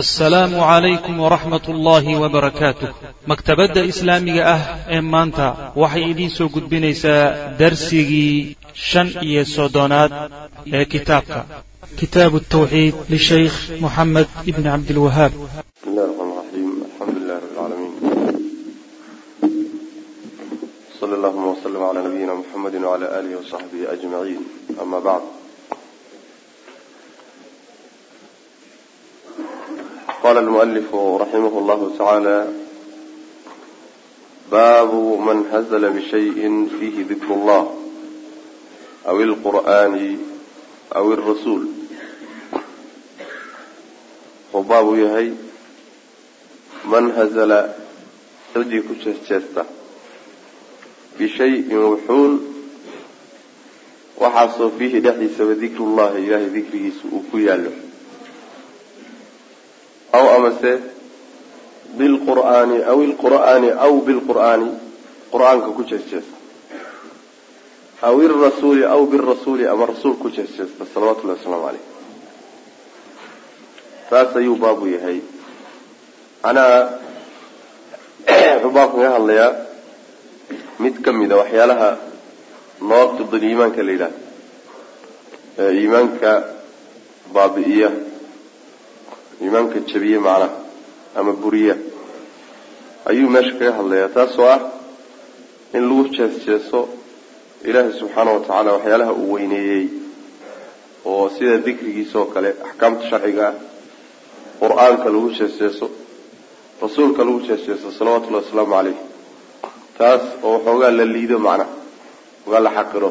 asalaamu calaykum waraxmat ullaahi wabarakaatuh maktabadda islaamiga ah ee maanta waxay idiin soo gudbinaysaa darsigii shan iyo soddonaad ee kitaabka. Kitaabu tawxiid lishaykh moxamed ibni cabdilwahaab bsmi llahuma wslm la nabiyina mxamedi wla alih wsaxbihi ajmaciin ama bacd qala almualifu raximah llahu tacaala baabu man hazla bishayin fiihi dikru llah aw ilqur'aani aw alrasuul wuxuu baabuu yahay man hazala ciddii ku jeesjeesta bishayin wuxuun waxaasoo fiihi dhexdiisaba dikrullahi ilaahay dikrigiisa uu ku yaallo aw amase bilqur'aani aw ilqur'aani aw bilqur'aani qur'aanka ku jeesjeesta aw ilrasuuli aw birasuuli ama rasuul ku jeesjeesta salawatullahi wasalaamu caleyh taas ayuu baabu yahay macnaha wuxuu baabku kaga hadlayaa mid ka mid a waxyaalaha nawaqidul iimaanka la yidhahdo ee iimaanka baabi'iya iimaanka jabiye macnaha ama buriya ayuu meesha kaga hadlayaa taasoo ah in lagu jees jeeso ilaahay subxaana wa tacaala waxyaalaha uu weyneeyey oo sida dikrigiisa oo kale axkaamta sharciga ah qur'aanka lagu jees jeeso rasuulka lagu jeesjeeso salawatullahi wasalaamu caleyh taas oo waxoogaa la liido macnaha waxoogaa la xaqiro.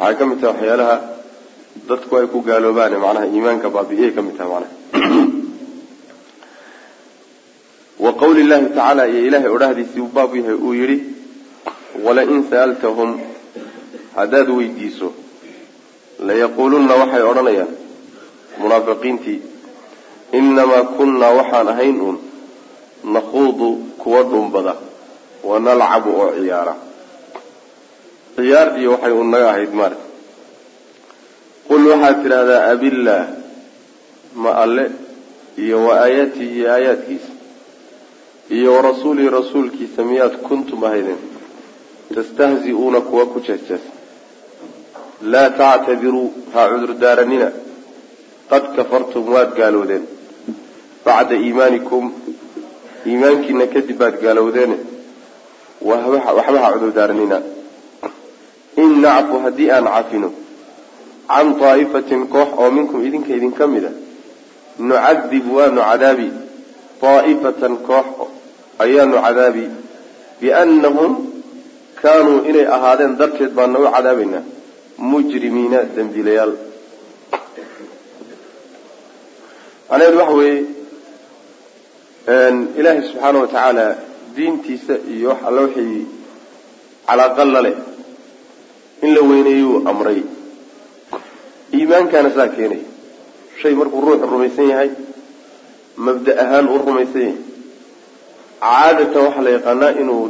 Waxay ka mid tahay waxyaalaha dadku ay ku gaaloobaane macnaha iimaanka baabi'iyay ka mid tahay macnaha wa qawli llahi tacaala iyo ilaahay odhahdiisii uu baab yahay uu yidhi walain sa'altahum haddaad weydiiso layaquulunna waxay odhanayaan munaafiqiintii inamaa kunnaa waxaan ahayn uun nakhuudu kuwa dhumbada wa nalcabu oo ciyaara. Ciyaar iyo waxay u naga ahayd mare qul waxaad tidhaahdaa abillaah ma alle iyo wa aayaatihi iyo aayaadkiisa iyo wa rasuulihi rasuulkiisa miyaad kuntum ahaydeen? Tastahzi-uuna kuwa ku jeesjeesa laa tactadiruu ha cudurdaaranina. Qad kafartum waad gaaloodeen. Bacda iimaanikum iimaankiina kadib baad gaalowdeene waxba ha cudurdaaranina. In nacfu haddii aan cafino can daa'ifatin koox oo minkum idinka idinka mid a nucadib waanu cadaabi daa'ifatan koox ayaanu cadaabi biannahum kaanuu inay ahaadeen darteed baana u cadaabaynaa. Mujrimiina dembiilayaal. Macnaheedu waxa weeye ilaahay subxaana wa tacaala diintiisa iyo wax alla wixii calaaqa la leh in la weyneeyuu amray. Iimaankaana saa keenaya shay markuu ruuxu rumaysan yahay mabda ahaan uu rumaysan yahay caadatan waxaa la yaqaanaa inuu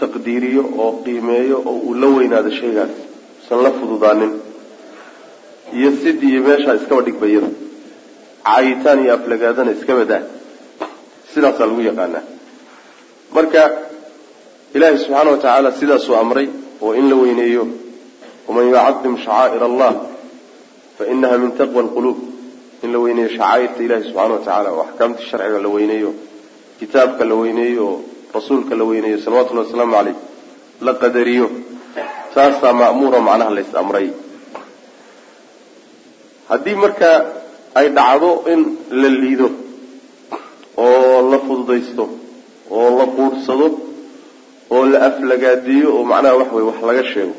taqdiiriyo oo qiimeeyo oo uu la weynaado shaygaas. Usan la fududaanin. Iyo sidii iyo meeshaa iskaba dhigbayada caayitaan iyo aflagaadana iska badaa sidaasaa lagu yaqaanaa. Marka ilaahay subxaana wa tacaala sidaasuu amray oo in la weyneeyo waman yucadim shacaa'ir allah fa inaha min taqwa alquluub. In la weyneeyo shacaa'irta ilahi subxana wa tacaala oo axkaamta sharciga la weyneeyo kitaabka la weyneeyo oo rasuulka la weyneeyo salawatullahi wasalaamu caleyh la qadariyo taasaa ma'muura macnaha lays amray haddii marka ay dhacdo in la liido oo la fududaysto oo la quudhsado oo la aflagaadiyo oo macnaha wax wey wax laga sheego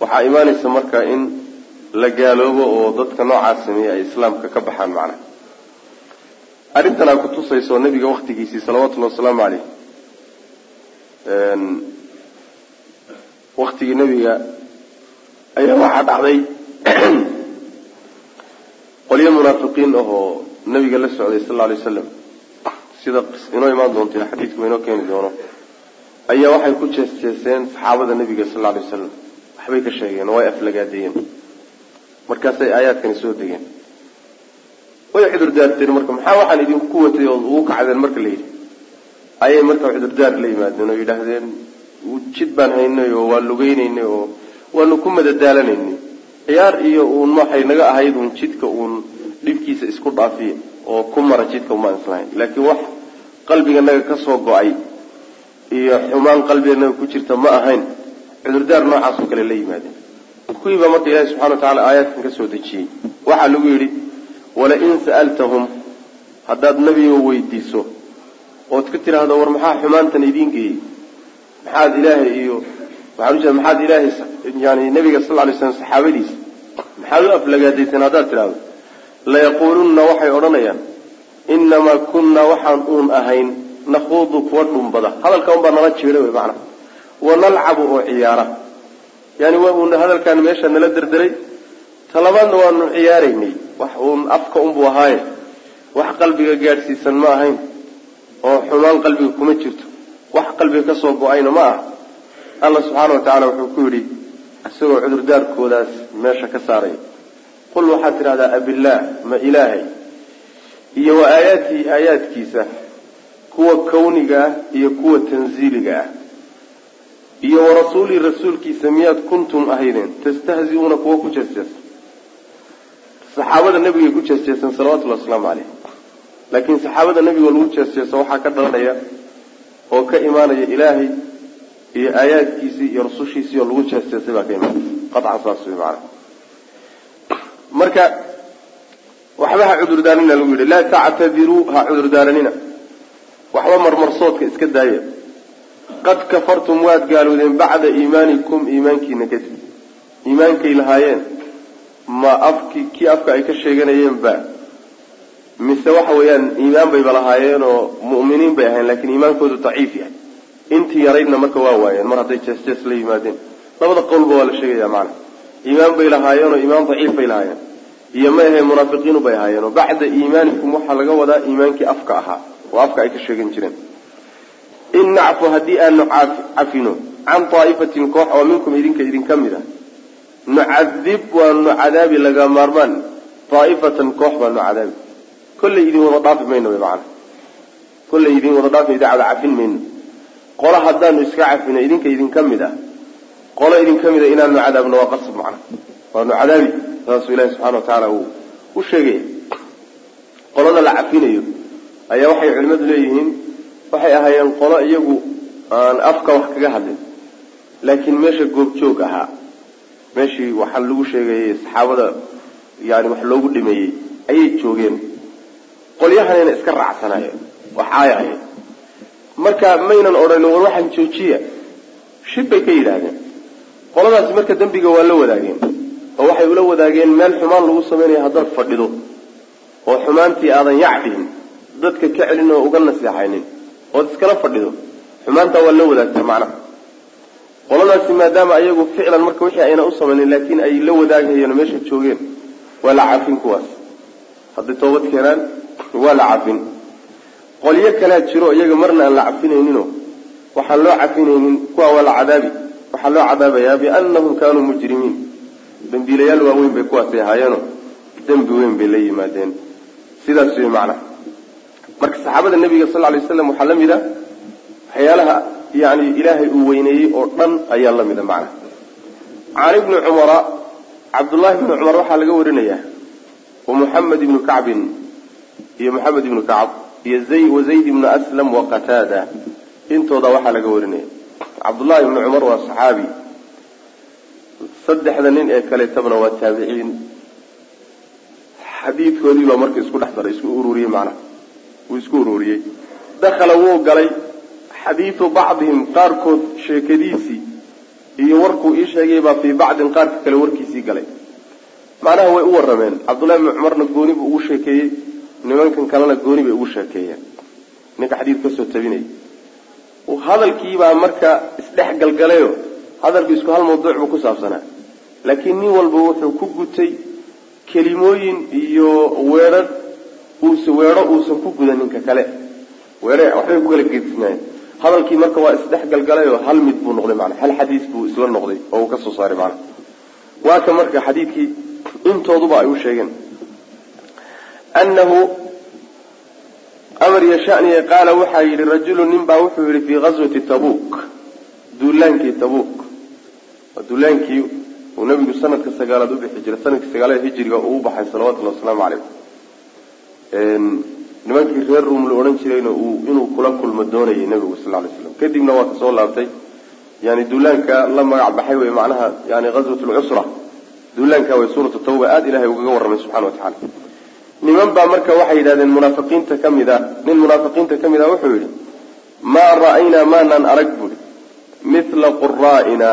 waxaa imaanaysa marka in la gaaloobo oo dadka noocaas sameeya ay islaamka ka baxaan macnaha arrintan aa kutusayso nabiga waktigiisii salawatullahi wasalaamu caleyh waktigii nabiga ayaa waxaa dhacday. Qolyo munaafiqiin ahoo nabiga la socday sal lla alay waslam sida inoo imaan doonto xadiidku inoo keeni doono ayaa waxay ku jeesjeeseen saxaabada nabiga sal lla alay wasalam waxbay ka sheegeen oo way aflagaadeeyeen markaasay aayaadkani soo degeen way cudurdaarteen marka maxaa waxaan idinku watay oo ugu kacdeen marka la yidhi? Ayay marka cudurdaar la yimaadeen oo yidhaahdeen jid baan haynay oo waa lugeynaynay oo waanu ku madadaalanaynay. Ciyaar iyo uun waxay naga ahayd uun jidka uun dhibkiisa isku dhaafiya oo ku mara jidka umaan islahayn laakiin wax qalbiganaga ka soo go'ay iyo xumaan qalbiganaga ku jirta ma ahayn. Cudurdaar noocaasoo kale la yimaadeen. Kuwiibaa marka ilaahi subxana wa tacala aayaadkan ka dejiyey. Waxaa lagu yidhi walain sa'altahum haddaad nebiga weydiiso ood ka tidhaahdo war maxaa xumaantan idiin geeyey? Maxaad ilaahay iyo waxaan ujeeda maxaad ilaahay yani nabiga sal lla slam saxaabadiisa. Maxaad u aflagaadayseen haddaad tidhahdo layaquulunna waxay odhanayaan inamaa kunna waxaan uun ahayn nakhuudu kuwa dhumbada. Hadalka unbaa nala jeeda wey macana wanalcabu oo ciyaara. Yani waa uun hadalkaan meesha nala derderay talabaadna waanu ciyaaraynay. Wax uun afka unbuu ahaaye wax qalbiga gaadhsiisan ma ahayn. Oo xumaan qalbiga kuma jirto. Wax qalbiga ka soo go'ayna ma aha. Alla subxaana wa tacaala wuxuu ku yidhi isagoo cudurdaarkoodaas meesha ka saaray. Qul waxaad tidhahdaa abillaah ma ilaahay. Iyo wa aayaatihi aayaadkiisa kuwa kawniga ah iyo kuwa tanziiliga ah. Iyo wa rasuulihi rasuulkiisa miyaad kuntum ahaydeen tastahziuuna kuwa ku jeesjeesa saxaabada nebigay ku jeesjeeseen salawatullahi wasalaamu caleyh laakiin saxaabada nebiga lagu jeesjeeso waxaa ka dhalanaya oo ka imaanaya ilaahay iyo aayaadkiisii iyo rusushiisii oo lagu jeesjeesay baa ka imaanaya qacan saas wey maana marka waxba ha cudurdaaranina lagu yidhi laa tactadiruu ha cudurdaaranina waxba marmarsoodka iska daaya qad kafartum waad gaalowdeen bacda iimaanikum iimaankiina kadib. Iimaankay lahaayeen ma afki kii afka ay ka sheeganayeen ba. Mise waxa weeyaan iimaan bayba lahaayeen oo mu'miniin bay ahayn lakiin iimaankoodu daciif yahay. Intii yaraydna marka waa waayeen mar hadday jees jees la yimaadeen. Labada qowlba waa la sheegaya macana iimaan bay lahaayeen oo iimaan daciif bay lahaayeen iyo ma ahe munaafiqiinu bay ahaayeen oo bacda iimaanikum waxaa laga wadaa iimaankii afka ahaa oo afka ay ka sheegan jireen. In nacfu haddii aanu cafino can daa'ifatin koox oo minkum idinka idinka mid ah nucadib waanu cadaabi laga maarmaan. Daa'ifatan koox baanu cadaabi kollay idin wada dhaafi mayno wy maana kollay idin wada dhaafi idaacada cafin mayno. Qolo haddaanu iska cafino idinka idinka mid ah qolo idinka mid a inaanu cadaabno waa qasab macna. Waanu cadaabi saasuu ilahi subxana wa tacaala uu u sheegaya qolada la cafinayo ayaa waxay culimmadu leeyihiin waxay ahaayeen qolo iyagu aan afka wax kaga hadlin. Laakiin meesha goobjoog ahaa meeshii waxa lagu sheegayay saxaabada yani wax loogu dhimeeyey ayay joogeen. Qolyahanayna iska raacsanaayeen. Waxaay ahayd. Marka maynan odhan war waxaan joojiya. Shib bay ka yidhaahdeen. Qoladaasi marka dembiga waa la wadaageen. Oo waxay ula wadaageen meel xumaan lagu samaynayo haddaad fadhido. Oo xumaantii aadan yacdihin dadka ka celin oo uga naseexaynin ood iskala fadhido. Xumaantaa waa la wadaagtaa macnaha qoladaasi maadaama ayagu ficlan marka wixii ayna u samaynin laakiin ay la wadaagayeen oo meesha joogeen waa la cafin kuwaas. Hadday toobad keenaan waa la cafin qolyo kalea jiro iyaga marna aan la cafinayninoo waxaan loo cafinaynin kuwa waa la cadaabi. Waxaa loo cadaabayaa biannahum kaanuu mujrimiin. Dembiilayaal waaweyn bay kuwaasi ahaayeeno dembi weyn bay la yimaadeen. Sidaas wey macnaha marka saxaabada nabiga sal lay waslam waxaa la mid a waxyaalaha yani ilaahay uu weyneeyey oo dhan ayaa la mida macnaha can ibni cumara cabdullahi ibni cumar waxaa laga warinaya wa muxamed ibnu kacbin iyo moxamed ibnu kacb iyo wa zayd ibnu aslam wa qataada. Intooda waxaa laga warinaya. Cabdullahi ibni cumar waa saxaabi. Saddexda nin ee kaleetabna waa taabiciin. Xadiidkoodii baa marka isku dhex daray isku ururiyey macnaha wuu isku ururiyey dakhala wuu galay xadiidu bacdihim qaarkood sheekadiisii iyo warkuu ii sheegay baa fii bacdin qaarka kale warkiisii galay. Macnaha way u warrameen. Cabdullahi ibni cumarna gooni buu ugu sheekeeyey nimankan kalena gooni bay ugu sheekeeyeen. Ninka xadiid ka soo tabinaya hadalkiibaa marka isdhex galgalayo hadalku isku hal mawduuc buu ku saabsanaa. Laakiin nin walba wuxuu ku gutay kelimooyin iyo weedha uus weedho uusan ku gudan ninka kale. Weedhe waxbay ku kala hadalkii marka waa isdhex galgalayoo hal mid buu noqday maana hal xadiis buu isla noqday oo uu ka soo saaray maana waa ka marka xadiidkii intooduba ay u sheegeen anahu amar yashaniye qaala waxaa yidhi rajulu nin baa wuxuu yidhi fii ghaswati tabuk duulaankii tabuk waa duulaankii uu nabigu sanadka sagaalaad u bixi jiray sannadkii sagaalaad hijriga uu baxay salawatullahi wasalaamu calayh nimankii reer ruum la odhan jirayna uu inuu kula kulmo doonayay nabigu sal lay slam kadibna waa ka soo laabtay. Yani duulaanka la magac baxay wey macnaha yani ghazwat lcusra duulaanka way suuratu tawba aada ilahay ugaga warramay subxana wa tacala niman baa marka waxay yidhahdeen munaafiqiinta ka mid a. Nin munaafiqiinta ka mid a wuxuu yidhi maa ra'aynaa maanaan arag buuri mithla quraa'ina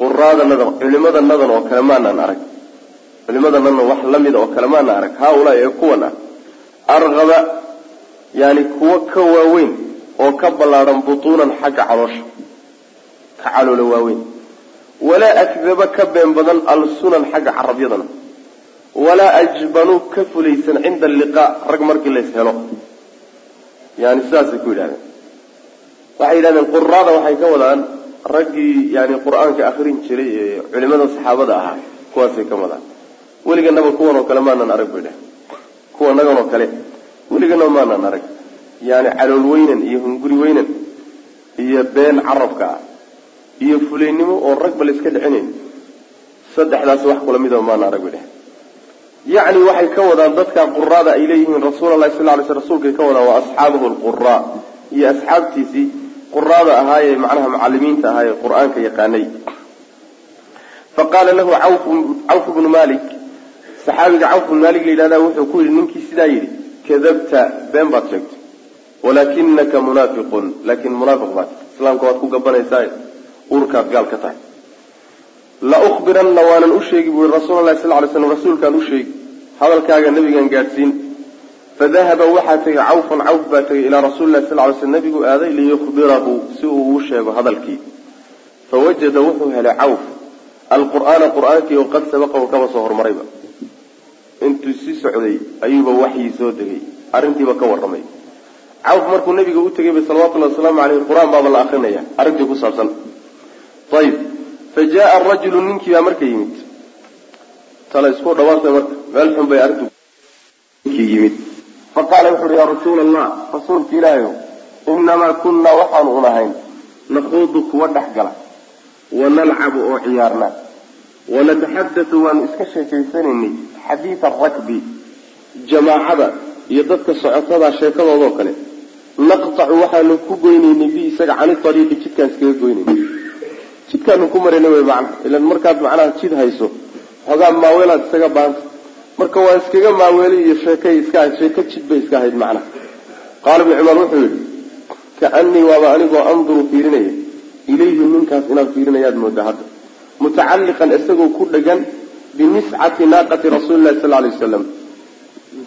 quraadanadan culimadanadan oo kale maanaan arag. Culimadanadan wax lamida oo kale maanaan arag. Haaulaa ee kuwan ah arqaba yani kuwo ka waaweyn oo ka ballaadhan butuunan xagga caloosha. Ka caloola waaweyn. Walaa akdaba ka been badan alsunan xagga carabyadana. Walaa ajbanuu ka fulaysan cinda alliqaa rag markii lays helo. Yani sidaasay ku yidhahdeen. Waxay yidhahdeen quraada waxay ka wadaan raggii yani qur'aanka akrin jiray ee culimada saxaabada ahaa kuwaasay ka wadaan. Weliganaba kuwan oo kale maanan arag bay dheh kuwanagan oo kale. Weliganaba maanan arag. Yani calool weynan iyo hunguri weynan iyo been carabka ah iyo fulaynimo oo ragba la iska dhicinayn saddexdaas wax kula midaba maana arag dheh yacni waxay ka wadaan dadka quraada ay leeyihiin rasuul allahi sal lay sl rsulkay ka wadaan waa asxaabuhu lquraa iyo asxaabtiisii quraada ahaayee macnaha macalimiinta ahaayee qur'aanka yaqaanay. Fa qaala lahu cawf bnu malik saxaabiga cawf bnu malik la yidhahda wuxuu ku yidhi ninkii sidaa yidhi kadabta been baad sheegtay. Walaakinaka munaafiqun. Laakin munaafiq baad. Islaamka waad ku gabanaysaa urkaad gaal ka tahay. La uhbiranna waanan u sheegi bui rasuul lahi sal lay slam rasuulkaan u sheegi hadalkaaga nabigaan gaadhsiin. Fadahaba waxaa tegay cawfan cawf baa tegay ilaa rasuuli lahi sal lay sl nabigu aaday liyukhbirahu si uu u sheego hadalkii. Fawajada wuxuu helay cawf. Alqur'aana qur'aankii oo qad sabaqahu kaba soo hormarayba intuu sii socday ayuuba waxyii soo degay. Arrintiiba ka warramay. Cawf markuu nabiga u tegayba salawatullahi wasalaamu caleyh qur'aan baaba la akrinaya. Arrintii ku saabsan. Ayib fa jaaa arajulu ninkii baa marka yimid. Tala isku dhawaantay marka meel xun bay arrintu ninkii yimid. Fa qaala wuxu uhi yaa rasuula allah rasuulka ilaahayo inamaa kunnaa waxaanu un ahayn. Naquudu kuwa dhex gala. Wanalcabu oo ciyaarna wanataxadatu waanu iska sheekaysanaynay xadiida rakbi jamaacada iyo dadka socotadaa sheekadoodoo kale. Naqtacu waxaanu ku goynaynay bi isaga cani ariiqi jidkaan iskaga goynaynay jidkaanu ku marayna wy macna. Ilan markaad macnaha jid hayso xoogaa maaweelaad isaga baanta. Marka waa iskaga maaweeli iyo sheekay iska sheeko jid bay iska ahayd macnaha qaala ibnu cumar wuxuu yihi kaanii waaba anigoo anduru fiirinaya. Ilayhi ninkaas inaan fiirinayaad mooda hadda. Mutacalliqan isagoo ku dhegan bimiscati naaqati rasuuli lahi sal lay wasalam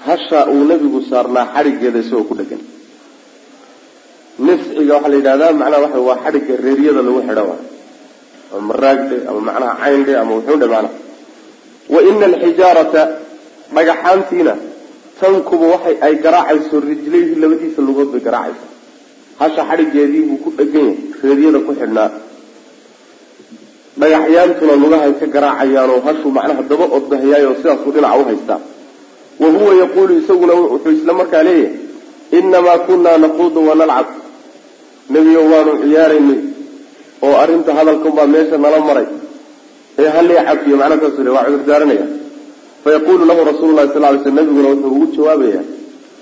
hasha uu nabigu saarnaa xadhigeeda isagoo ku dhegan nisciga waxaa la yidhahdaa macnaha waxa waa xadhigga reeryada lagu xidha wa ama maraagdhe ama macnaha cayndhe ama wuxuundhe macnaha. Wa ina alxijaarata dhagaxaantiina tankubu waxay ay garaacayso rijlayhi labadiisa lugood bay garaacaysa hasha xadhigeedii buu ku dhegan yahay reeryada ku xidhnaa dhagaxyaantuna lugahay ka garaacayaanoo hashuu macnaha daba ordahayaayo sidaasuu dhinaca u wa huwa yaquulu isaguna wuxuu isla markaa leeyahay inamaa kunaa naquudu wanalcab nebiyo waanu ciyaaraynay oo arrinta hadalkanbaa meesha nala maray. Ee halii cafiyo macnaa saas le waa fayaqulu lahu rasuulu lahi sal lay sl nabiguna wuxuu ugu jawaabaya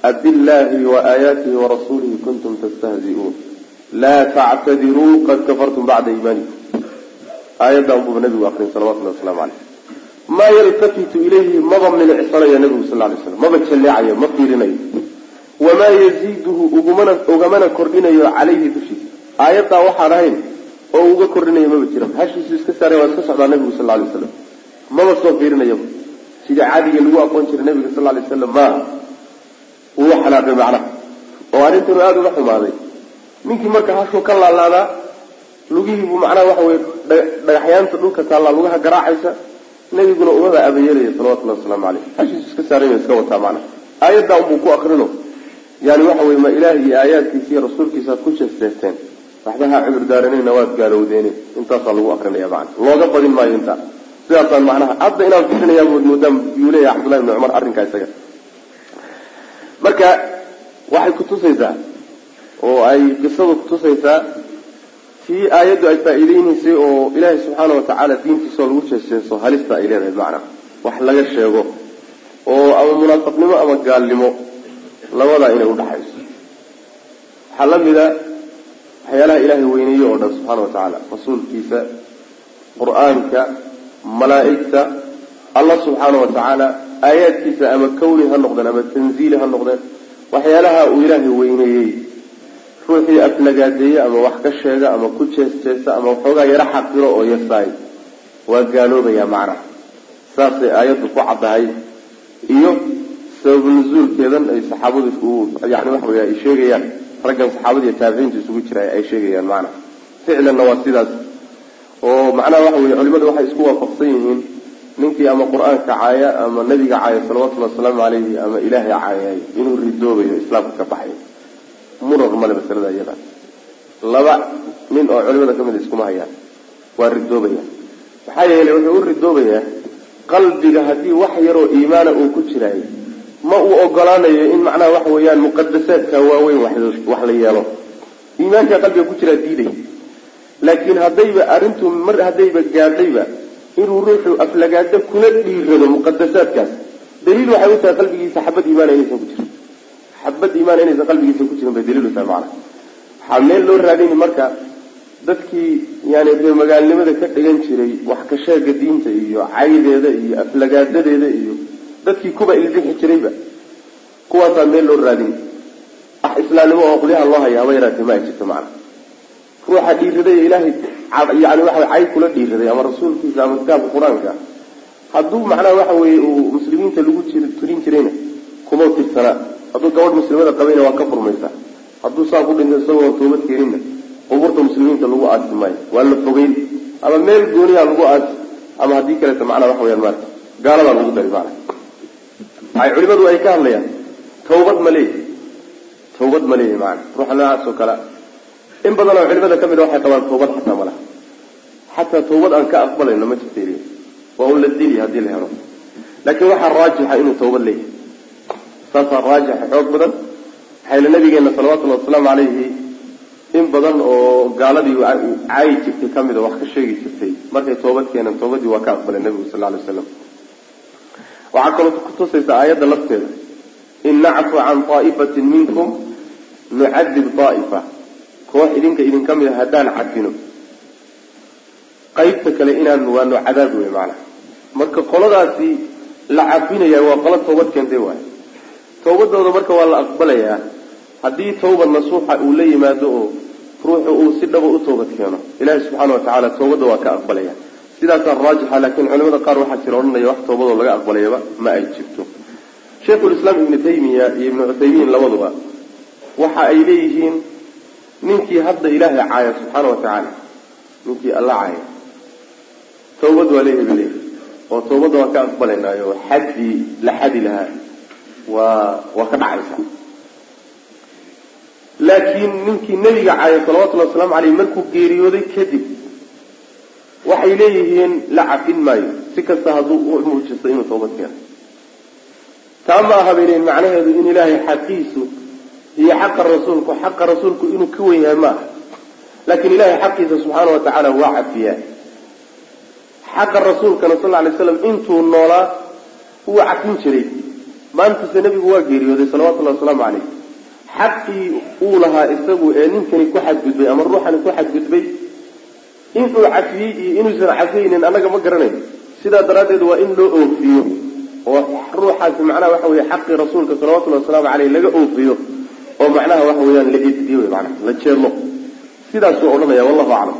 abillaahi wa aayaatihi warasuulihi kuntum tastahzi'uun. Laa tactadiruu qad kafartum bacda iimaanikum aayaddan buuba nabigu akrin salawatullahi waslamu caleyh maa yaltafitu ilayhi maba milicsanayo nabigu sal lay slam maba jalleecayo ma fiirinayo. Wamaa yaziiduhu ugumana ugamana kordhinayo calayhi dushiisa. Aayaddaa waxaan ahayn oo uga kordhinayo maba jira hashiisu iska saaray waa iska socdaa nabigu sal lay waslam maba soo fiirinayaba sidii caadiga lagu aqoon jiray nabiga sal lay waslam maaha wuu xanaaqay macnaha oo arrintanu aada uga xumaaday. Ninkii marka hashuu ka laalaadaa lugihiibuu macnaha waxa weye dhagaxyaanta dhulka taallaa lugaha garaacaysa nabiguna umaba abayeelaya salawatullahi wasalaamu caleyh hashiisu iska saaray iska wataa macnaha. Aayaddaa unbuu ku akrino yani waxa weye ma ilaah iyo aayaadkiisa iyo rasuulkiisa ku jeesteesteen waxba ha cudur daaranayna waad gaalowdeene intaasaa lagu akrinaya macana looga badin maayo intaa sidaasaan macnaha hadda inaan fiirinayaa moodaan yuu leeyahay cabdullahi ibni cumar arrinkaa isaga. Marka waxay kutusaysaa oo ay qisadu kutusaysaa tii aayaddu ay faa-iideynaysay oo ilaahay subxaana watacaala diintiisao lagu jeeseeso halista ay leedahay macnaa wax laga sheego oo ama munaafiqnimo ama gaalnimo labadaa inay udhaxayso waxaa la mida waxyaalaha ilaahay weyneeye oo dhan subxaana wa tacaala rasuulkiisa qur'aanka malaa'igta allah subxaana wa tacaala aayaadkiisa ama kawni ha noqdeen ama tanziili ha noqdeen. Waxyaalaha uu ilaahay weyneeyey ruuxii aflagaadeeye ama wax ka sheega ama ku jees-jeesta ama waxoogaa yaro xaqiro oo yasaay waa gaaloobaya macnaha saasay aayaddu ku caddahay. Iyo sabab nuzuulkeedan ay saxaabadu yani waxa wey ay sheegayaan. Raggan saxaabada taabiciinta isugu jira ay sheegayaan macnaha ficlanna waa sidaas. Oo macnaha waxa weye culimadu waxay isku waafaqsan yihiin. Ninkii ama qur'aanka caaya ama nabiga caaya salawatullhi wasalaamu caleyhi ama ilaahay caayay inuu ridoobayo islaamka ka baxayo murar male masalada iyada laba nin oo culimada ka mid iskuma hayaan waa ridoobaya. Maxaa yeelay wuxuu u ridoobayaa qalbiga haddii wax yaroo iimaana uu ku jiraay ma uu ogolaanayo in macnaha waxa weeyaan muqadasaadka waaweyn wax la yeelo. Iimaanka qalbiga ku jiraa diiday laakiin haddayba arrintu mar haddayba gaadhayba inuu ruuxu aflagaado kula dhiirado muqadasaadkaas daliil waxay u tahay qalbigiisa xabad iimaana inaysan ku jirin xabad iimaana inaysan qalbigiisa ku jirin bay daliil u tahay macnaha waxaa meel loo raadini marka dadkii yani reer magaalnimada ka dhigan jiray wax ka sheega diinta iyo caydeeda iyo aflagaadadeeda iyo dadkii kuba ilbixi jirayba kuwaasaa meel loo raadin. Wax islaamnimo oo qolyaha loo haya haba yaraatee ma ay jirto macna. Ruuxa dhiiraday ilaahay yani waxa cay kula dhiiraday ama rasuulkiisa ama kitaabka qur'aanka. Hadduu macnaha waxa weeye uu muslimiinta lagu jir tirin jirayna kuma tirsanaa hadduu gabadh muslimada qabayna waa ka furmaysaa. Hadduu saa ku dhinto isagoo toobad keeninna qubuurta muslimiinta lagu aasi maayo. Waa la fogeyn. Ama meel gooniyaa lagu aasi ama haddii kaleeto macnaa waxa weyaan maarata gaaladaa lagu dari maana waxay culimadu ay ka hadlayaan tawbad ma leeyahy tawbad ma leeyahy maana ruuxa noocaas oo kale. In badan oo culimada ka mid a waxay qabaan tawbad xataa ma xataa tawbad aan ka aqbalayno ma jirta waa un la dili haddii la helo. Laakiin waxaa raajixa inuu tawbad leeyahay saasaa raajixa xoog badan. Waxayla nabigeena salawatullahi wasalaamu calayhi in badan oo gaaladii caayi jirtay ka mid a wax ka sheegi jirtay. Markay toobad keeneen toobadii waa ka aqbalay nabigu sal alay waslam waxaa kaloo kutusaysa aayadda lafteeda. In nacfu can aa'ifatin minkum nucadib aa'ifa koox idinka idin ka mid a haddaan cadfino qaybta kale inaan waanu cadaab wey maanaa marka qoladaasi la cafinaya waa qolo toobad keentay waay tawbadooda marka waa la aqbalayaa haddii tawbad nasuuxa uu la yimaado oo ruuxu uu si dhaba u toobad keeno ilahi subxaana watacaala tawbadda waa ka aqbalaya. Sidaasaa raajixa laakiin culimada qaar waxaa jira odhanaya wax toobadoo laga aqbalayaba ma ay jirto. Sheikhulislaam ibnu taymiya iyo ibnu cuthaymiin labaduba waxa ay leeyihiin ninkii hadda ilaahay caaya subxaana wa tacaala ninkii alla caaya. Tawbad waa leeyahay ba leeyahy oo tawbadda waa ka aqbalaynaayo xaddii la xadi lahaa waa ka dhacaysa. Laakiin ninkii nebiga caaya salawatullahi wasalaamu caleyh markuu geeriyooday kadib waxay leeyihiin la cafin maayo. Si kasta hadduu u muujisto inuu toobad keeno taa ma aha bay leeyihiin macnaheedu in ilaahay xaqiisu iyo xaqa rasuulku xaqa rasuulku inuu ka wen yahay ma aha laakiin ilahay xaqiisa subxaana wa tacaala waa cafiyaa. Xaqa rasuulkana sal alay slam intuu noolaa wuu cafin jiray maantase nebigu waa geeriyooday salawatullahi wasalaamu caleyh xaqii uu lahaa isagu ee ninkani ku xadgudbay ama ruuxani ku xadgudbay inuu cafiyey iyo inuusan cafiyeynin annaga ma garanayo sidaa daraaddeed waa in loo oofiyo oo ruuxaasi macnaha waxa weye xaqii rasuulka salawatullahi wasalaamu caleyh laga oofiyo oo macnaha waxa weeyaan la eddiyo wey manaa la jeedlo sidaasuu odhanaya wallahu aclam.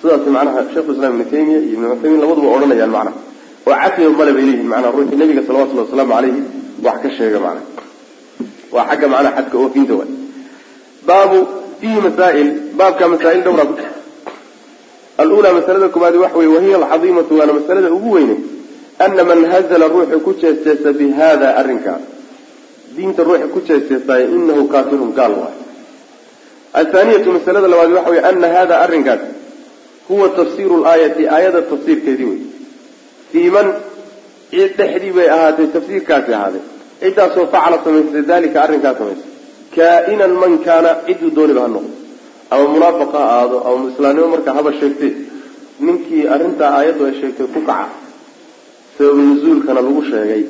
Sidaas macnaha sheikhulislam ibnu taymiya iyo ibnu cuthaymiin labaduba odhanayaan macnaha. Oo cafiya male bay leeyihiin macnaha ruuxii nabiga salawatullahi wasalaamu caleyhi wax ka sheega macnaha waa xagga macnaha xadka oofinta waay. Baabu fiihi masaa'il baabka masaa'il dhowraa ku jira alula masalada koobaadi waxa weye wahiya alcadiimatu waana masalada ugu weyne ana man hazla ruuxu ku jeesteesa bi hada arrinkaa diinta ruuxa ku jeesteesaayo inahu kaafirun gaal waay. Athaaniyatu masalada labaad waxa weye ana hada arrinkaas huwa tafsiru laayati aayada tafsiirkeedii wey man cid dhexdii bay ahaatay tafsiirkaasi ahaaday ciddaasoo facala samaysay dalika arrinkaa samaysay kaa-inan man kaana cidduu dooniba ha noqdo. Ama munaafiq ha aado ama islaamnimo markaa haba sheegtay ninkii arrintaa aayaddu ay sheegtay ku kaca. Sabab nusuulkana lagu sheegay.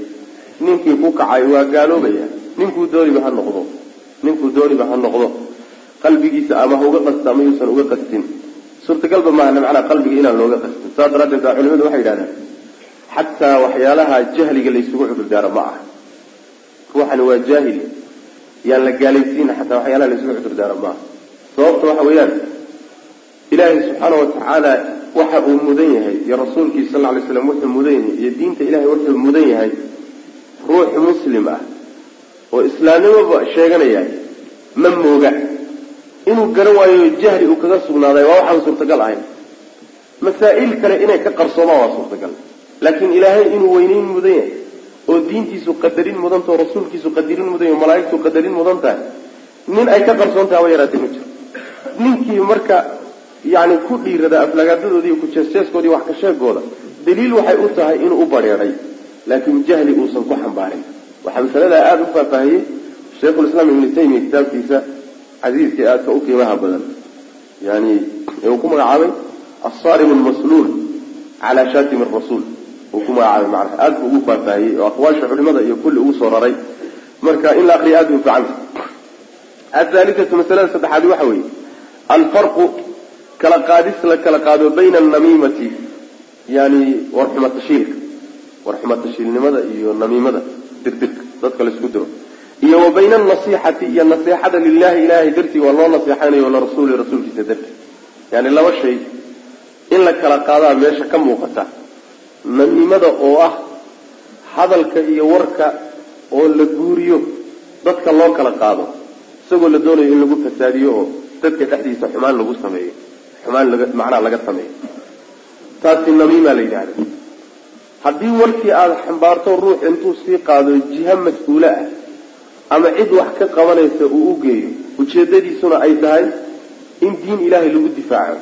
Ninkii ku kacay waa gaaloobaya. Ninkuu dooniba ha noqdo. Ninkuu dooniba ha noqdo. Qalbigiisa ama ha uga qasta ama yuusan uga qastin suurtagalba maahana macnaa qalbiga inaan looga qastin saas daraaddeed baa culimadu waxay yidhahdaan xataa waxyaalaha jahliga laysugu cudurdaaro ma aha. Ruuxani waa jaahil yaan la gaalaysiina xataa waxyaalaha laysugu cudurdaaro ma aha. Sababta waxa weeyaan ilaahay subxaana watacaala waxa uu mudan yahay iyo rasuulkiisa sal alay slam wuxuu mudan yahay iyo diinta ilahay wuxuu mudan yahay ruux muslim ah oo islaamnimoba sheeganaya ma mooga. Inuu garan waayo jahli uu kaga sugnaaday waa waxaan suurtagal ahayn. Masaa'il kale inay ka qarsoomaan waa suurtagal laakiin ilaahay inuu weyneyn mudan yahay oo diintiisu qadarin mudan taho rasuulkiisu qadarin mudan yahy malaaigtu qadarin mudan tahay nin ay ka qarsoon tahay haba yaraatee ma jiro. Ninkii marka yani ku dhiirada aflagaadadoodii iyo kujeesjeeskoodii wax ka sheegooda daliil waxay u tahay inuu u bareeray laakiin jahli uusan ku xambaarin. Waxaa masaladaa aada u faahfaahiyey shaykhulislaam ibnu taymiya kitaabkiisa casiiska aadka u qiimaha badan. Yani ee uu ku magacaabay assarim almasluul calaa shatim rasuul uu ku magacaabay macnaha aada buu ugu faahfaahiyey oo aqwaasha culimada iyo kulli ugu soo raray. Marka in la akriya aada bay uficanta athaalithatu masalada saddexaadi waxa weeye alfarqu kala qaadis la kala qaado bayna alnamiimati yani warxumatashiilka warxumatashiilnimada iyo namiimada dirdirka dadka la isku diro iyo wa bayna alnasiixati iyo naseexada lilahi ilahay dartii waa loo naseexanayo larasuuli rasuulkiisa dartii. Yani laba shay in la kala qaadaa meesha ka muuqata namiimada oo ah hadalka iyo warka oo la guuriyo dadka loo kala qaado isagoo la doonayo in lagu fasaadiyo oo dadka dhexdiisa xumaan lagu sameeyo xumaan macnaha laga sameeyo. Taasi namiima la yidhahda haddii warkii aada xambaarto ruux intuu sii qaado jiha mas'uule ah ama cid wax ka qabanaysa uu u geeyo ujeedadiisuna ay tahay in diin ilaahay lagu difaaco.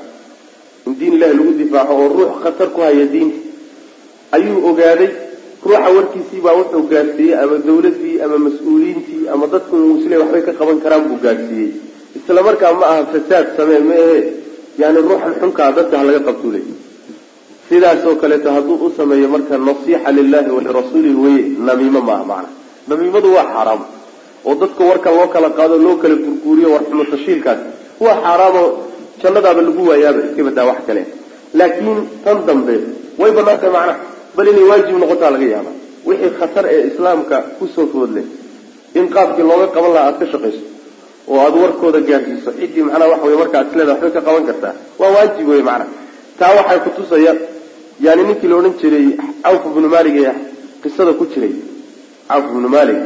In diin ilaahay lagu difaaco oo ruux khatar ku haya diinta ayuu ogaaday. Ruuxa warkiisiibaa wuxuu gaadhsiiyey ama dawladii ama mas'uuliyiintii ama dadku isle waxbay ka qaban karaan buu gaadhsiiyey isla markaa ma aha fasaad samee ma ahe. Yani ruuxan xunkaa dadka ha laga qabtuulay. Sidaasoo kaleeto hadduu u sameeyo marka nasiixa lilahi walirasuulihi weye namiimo maaha macna. Namiimadu waa xaaraam oo dadka warka loo kala qaado loo kala gurguuriyo warxumo tashiilkaas. Waa xaaraamoo jannadaaba lagu waayaaba iska wax kale. Laakiin tan dambe way banaantay macnaha bal inay waajib noqotaa laga yaaba wixii khatar ee islaamka ku soo foodle in qaabkii looga qaban lahaa aada ka shaqayso oo aada warkooda gaadhsiiso ciddii macnaha waxa wey marka ad isleeda waxbay ka qaban kartaa. Waa waajib wey macnaha. Taa waxay kutusaya yani ninkii la odhan jiray cawf ibnu malik ee qisada ku jiray cawf ibnu malik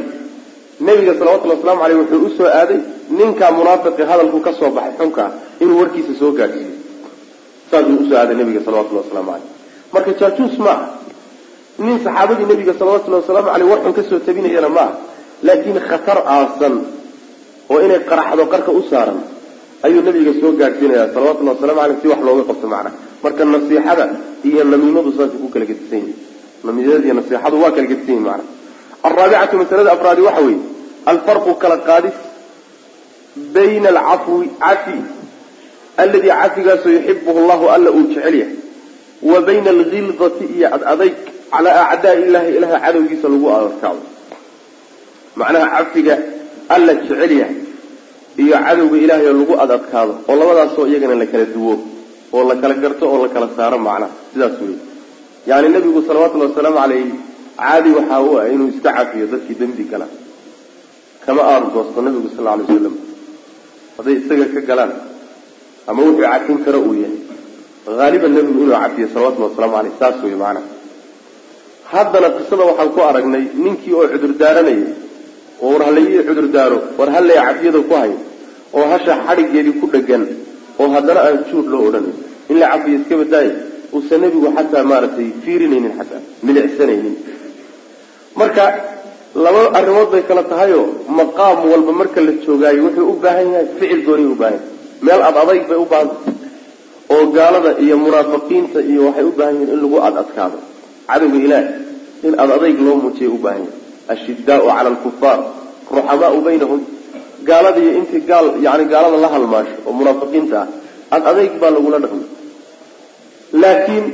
nabiga salawatullhi waslamu aleyh wuxuu u soo aaday ninkaa munaafiqi hadalku ka soo baxay xunkaa inuu warkiisa soo gaadhsiiyo saasuu u soo aaday nabiga salawatullahi waslamu aleyh marka jaajuus ma aha nin saxaabadii nabiga salawatullahi wasalaamu aleyh war xun ka soo tabinayana ma aha. Laakiin khatar aasan oo inay qaraxdo qarka u saaran ayuu nabiga soo gaadhsiinaya salawatullahi wasalamu aleyh si wax looga qabto macnaha. Marka nasiixada iyo namiimadu saasay ku kala gedisan yihiin namiimada iyo nasiixadu waa kala gedisan yihiin macnaha. Alraabicatu masalada afraadi waxa weeye alfarqu kala qaadis bayna alcafwi cafi alladii cafigaasoo yuxibuhu llahu alla uu jecel yahay wa bayna alghildati iyo adadayg calaa acdaai illahi ilaha cadowgiisa lagu adadkaado macnaha cafiga alla jecel yahay iyo cadowga ilaahay lagu adadkaado oo labadaasoo iyagana la kala duwo oo la kala garto oo la kala saaro macnaha sidaas wey yani nabigu salawatullahi wasalaamu caleyh caadi waxaa u ah inuu iska cafiyo dadkii dembi gala. Kama aargoosto nabigu sal alay waslam hadday isaga ka galaan ama wuxuu cafin karo uu yahay. Haaliban nabigu inuu cafiyo salawatullahi waslamu aleyh saas wey macnaha haddana qisada waxaan ku aragnay ninkii oo cudur daaranayay oo war halaii cudur daaro war hallay cafiyada ku hay oo hasha xadhigeedii ku dhegan oo haddana aan juur loo odhanayn. In la cafiyo iska badaayo uusan nebigu xataa maaragtay fiirinaynin xataa milicsanaynin. Marka laba arrimood bay kala tahayoo maqaam walba marka la joogaayo wuxuu u baahan yahay ficil gooniy u baahan yahay. Meel ad adayg bay u baahantay oo gaalada iyo munaafiqiinta iyo waxay u baahan yihiin in lagu ad adkaado cadowga ilaah in ad adayg loo muujiyay u baahan yahay ashidaau cala alkufaar ruxamaau baynahum. Gaaladiiyo intii gaal yani gaalada la halmaasho oo munaafiqiinta ah ad adayg baa lagula dhaqmay laakiin